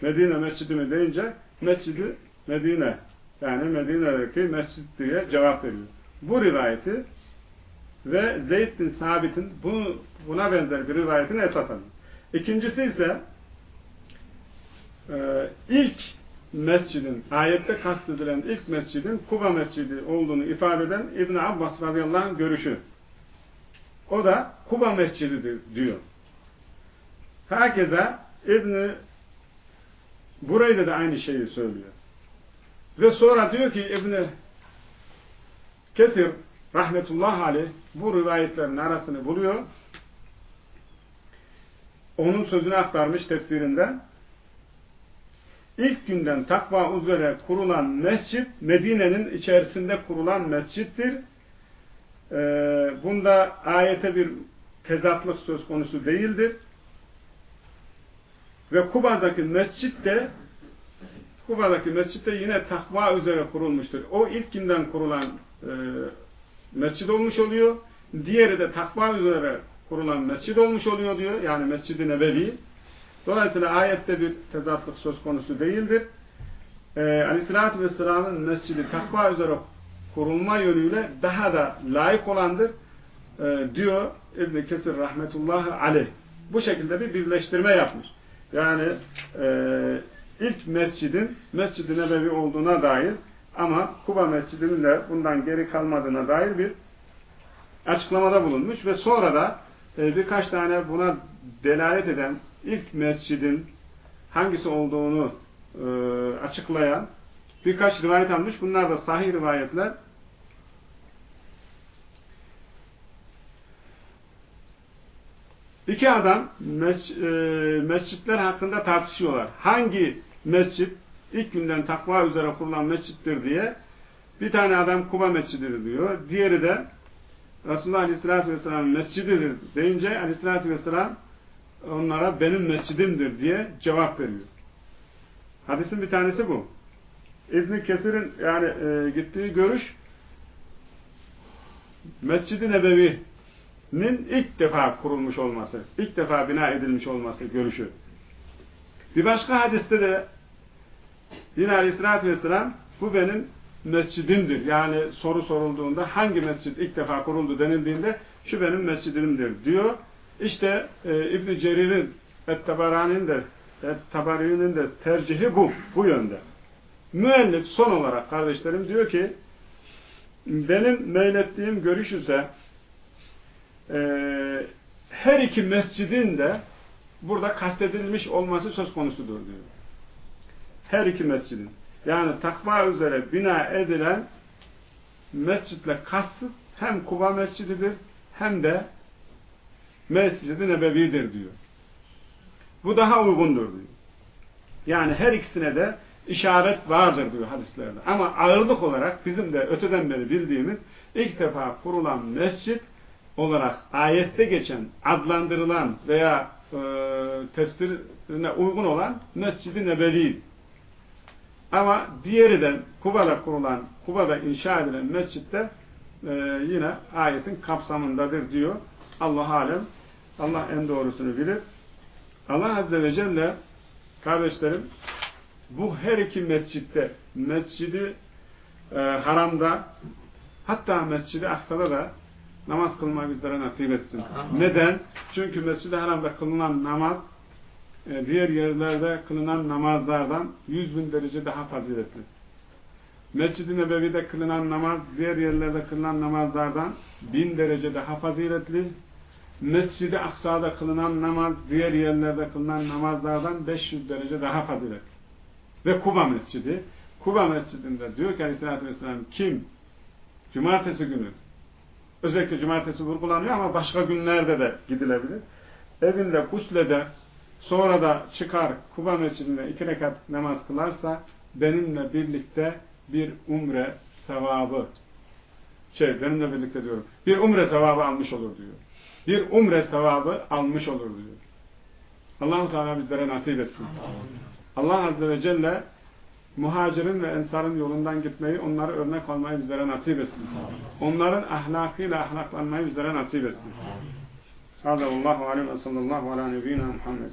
[SPEAKER 1] Medine Mescidi mi deyince Mescid-i Medine yani Medine'deki mescid diye cevap veriyor. Bu rivayeti ve Zeyd bin Sabit'in bu, buna benzer bir rivayetini esas alıyor. İkincisi ise e, ilk mescidin, ayette kastedilen ilk mescidin Kuba mescidi olduğunu ifade eden İbn Abbas radıyallahu anh görüşü. O da Kuba mescididir diyor. Herkese İbn Burayda da aynı şeyi söylüyor. Ve sonra diyor ki İbn Kesir rahmetullah aleyh bu rivayetlerin arasını buluyor. Onun sözünü aktarmış tefsirinde. İlk günden takva üzere kurulan mescit Medine'nin içerisinde kurulan mescittir. Ee, bunda ayete bir tezatlık söz konusu değildir. Ve Kuba'daki mescit de Kuba'daki mescit de yine takva üzere kurulmuştur. O ilk günden kurulan e, mescid olmuş oluyor. Diğeri de takva üzere kurulan mescid olmuş oluyor diyor. Yani Mescid-i Nebevi. Dolayısıyla ayette bir tezatlık söz konusu değildir. Ee, Aleyhisselatü Vesselam'ın mescidi takva üzere kurulma yönüyle daha da layık olandır ee, diyor İbn-i Kesir rahmetullahi aleyh. Bu şekilde bir birleştirme yapmış. Yani e, ilk mescidin Mescid-i Nebevi olduğuna dair ama Kuba Mescidi'nin de bundan geri kalmadığına dair bir açıklamada bulunmuş ve sonra da e, birkaç tane buna delalet eden ilk mescidin hangisi olduğunu e, açıklayan birkaç rivayet almış. Bunlar da sahih rivayetler. İki adam mes e, mescitler hakkında tartışıyorlar. Hangi mescit ilk günden takva üzere kurulan mescittir diye bir tane adam Kuba mescididir diyor. Diğeri de Resulullah Aleyhisselatü Vesselam'ın mescididir deyince Aleyhisselatü Vesselam onlara benim mescidimdir diye cevap veriyor. Hadisin bir tanesi bu. İbn Kesir'in yani e, gittiği görüş Mescid-i Nebevi'nin ilk defa kurulmuş olması, ilk defa bina edilmiş olması görüşü. Bir başka hadiste de yine Aleyhisselatü Vesselam bu benim mescidimdir. Yani soru sorulduğunda hangi mescid ilk defa kuruldu denildiğinde şu benim mescidimdir diyor. İşte e, İbn-i Cerir'in Et-Tabarani'nin de Et-Tabari'nin de tercihi bu. Bu yönde. Müellif son olarak kardeşlerim diyor ki benim meylettiğim görüş ise e, her iki mescidin de burada kastedilmiş olması söz konusudur diyor. Her iki mescidin. Yani takva üzere bina edilen mescitle kastı hem Kuba mescididir hem de Mescid-i Nebevi'dir diyor. Bu daha uygundur diyor. Yani her ikisine de işaret vardır diyor hadislerde. Ama ağırlık olarak bizim de öteden beri bildiğimiz ilk defa kurulan mescit olarak ayette geçen, adlandırılan veya e, tefsirine uygun olan Mescid-i Nebevi. Ama diğeri de Kuba'da kurulan, Kuba'da inşa edilen mescitte e, yine ayetin kapsamındadır diyor. Allah alem. Allah en doğrusunu bilir. Allah Azze ve Celle kardeşlerim bu her iki mescitte mescidi e, haramda hatta mescidi aksada da namaz kılmayı bizlere nasip etsin. Neden? Çünkü mescidi haramda kılınan namaz e, diğer yerlerde kılınan namazlardan yüz bin derece daha faziletli. Mescid-i Nebevi'de kılınan namaz diğer yerlerde kılınan namazlardan bin derece daha faziletli. Mescid-i Aksa'da kılınan namaz diğer yerlerde kılınan namazlardan 500 derece daha faziletli. Ve Kuba Mescidi Kuba Mescidinde diyor ki Aleyhisselatü Vesselam kim cumartesi günü özellikle cumartesi vurgulanıyor ama başka günlerde de gidilebilir. Evinde gusleder sonra da çıkar Kuba Mescidinde iki rekat namaz kılarsa benimle birlikte bir umre sevabı şey benimle birlikte diyorum bir umre sevabı almış olur diyor. Bir umre sevabı almış olur diyor. Allah-u Teala bizlere nasip etsin. Allah Azze ve Celle muhacirin ve ensarın yolundan gitmeyi, onları örnek almayı bizlere nasip etsin. Onların ahlakıyla ahlaklanmayı bizlere nasip etsin. Hâdâ Allahu aleyhi ve sallallahu ala nebiyyina Muhammed.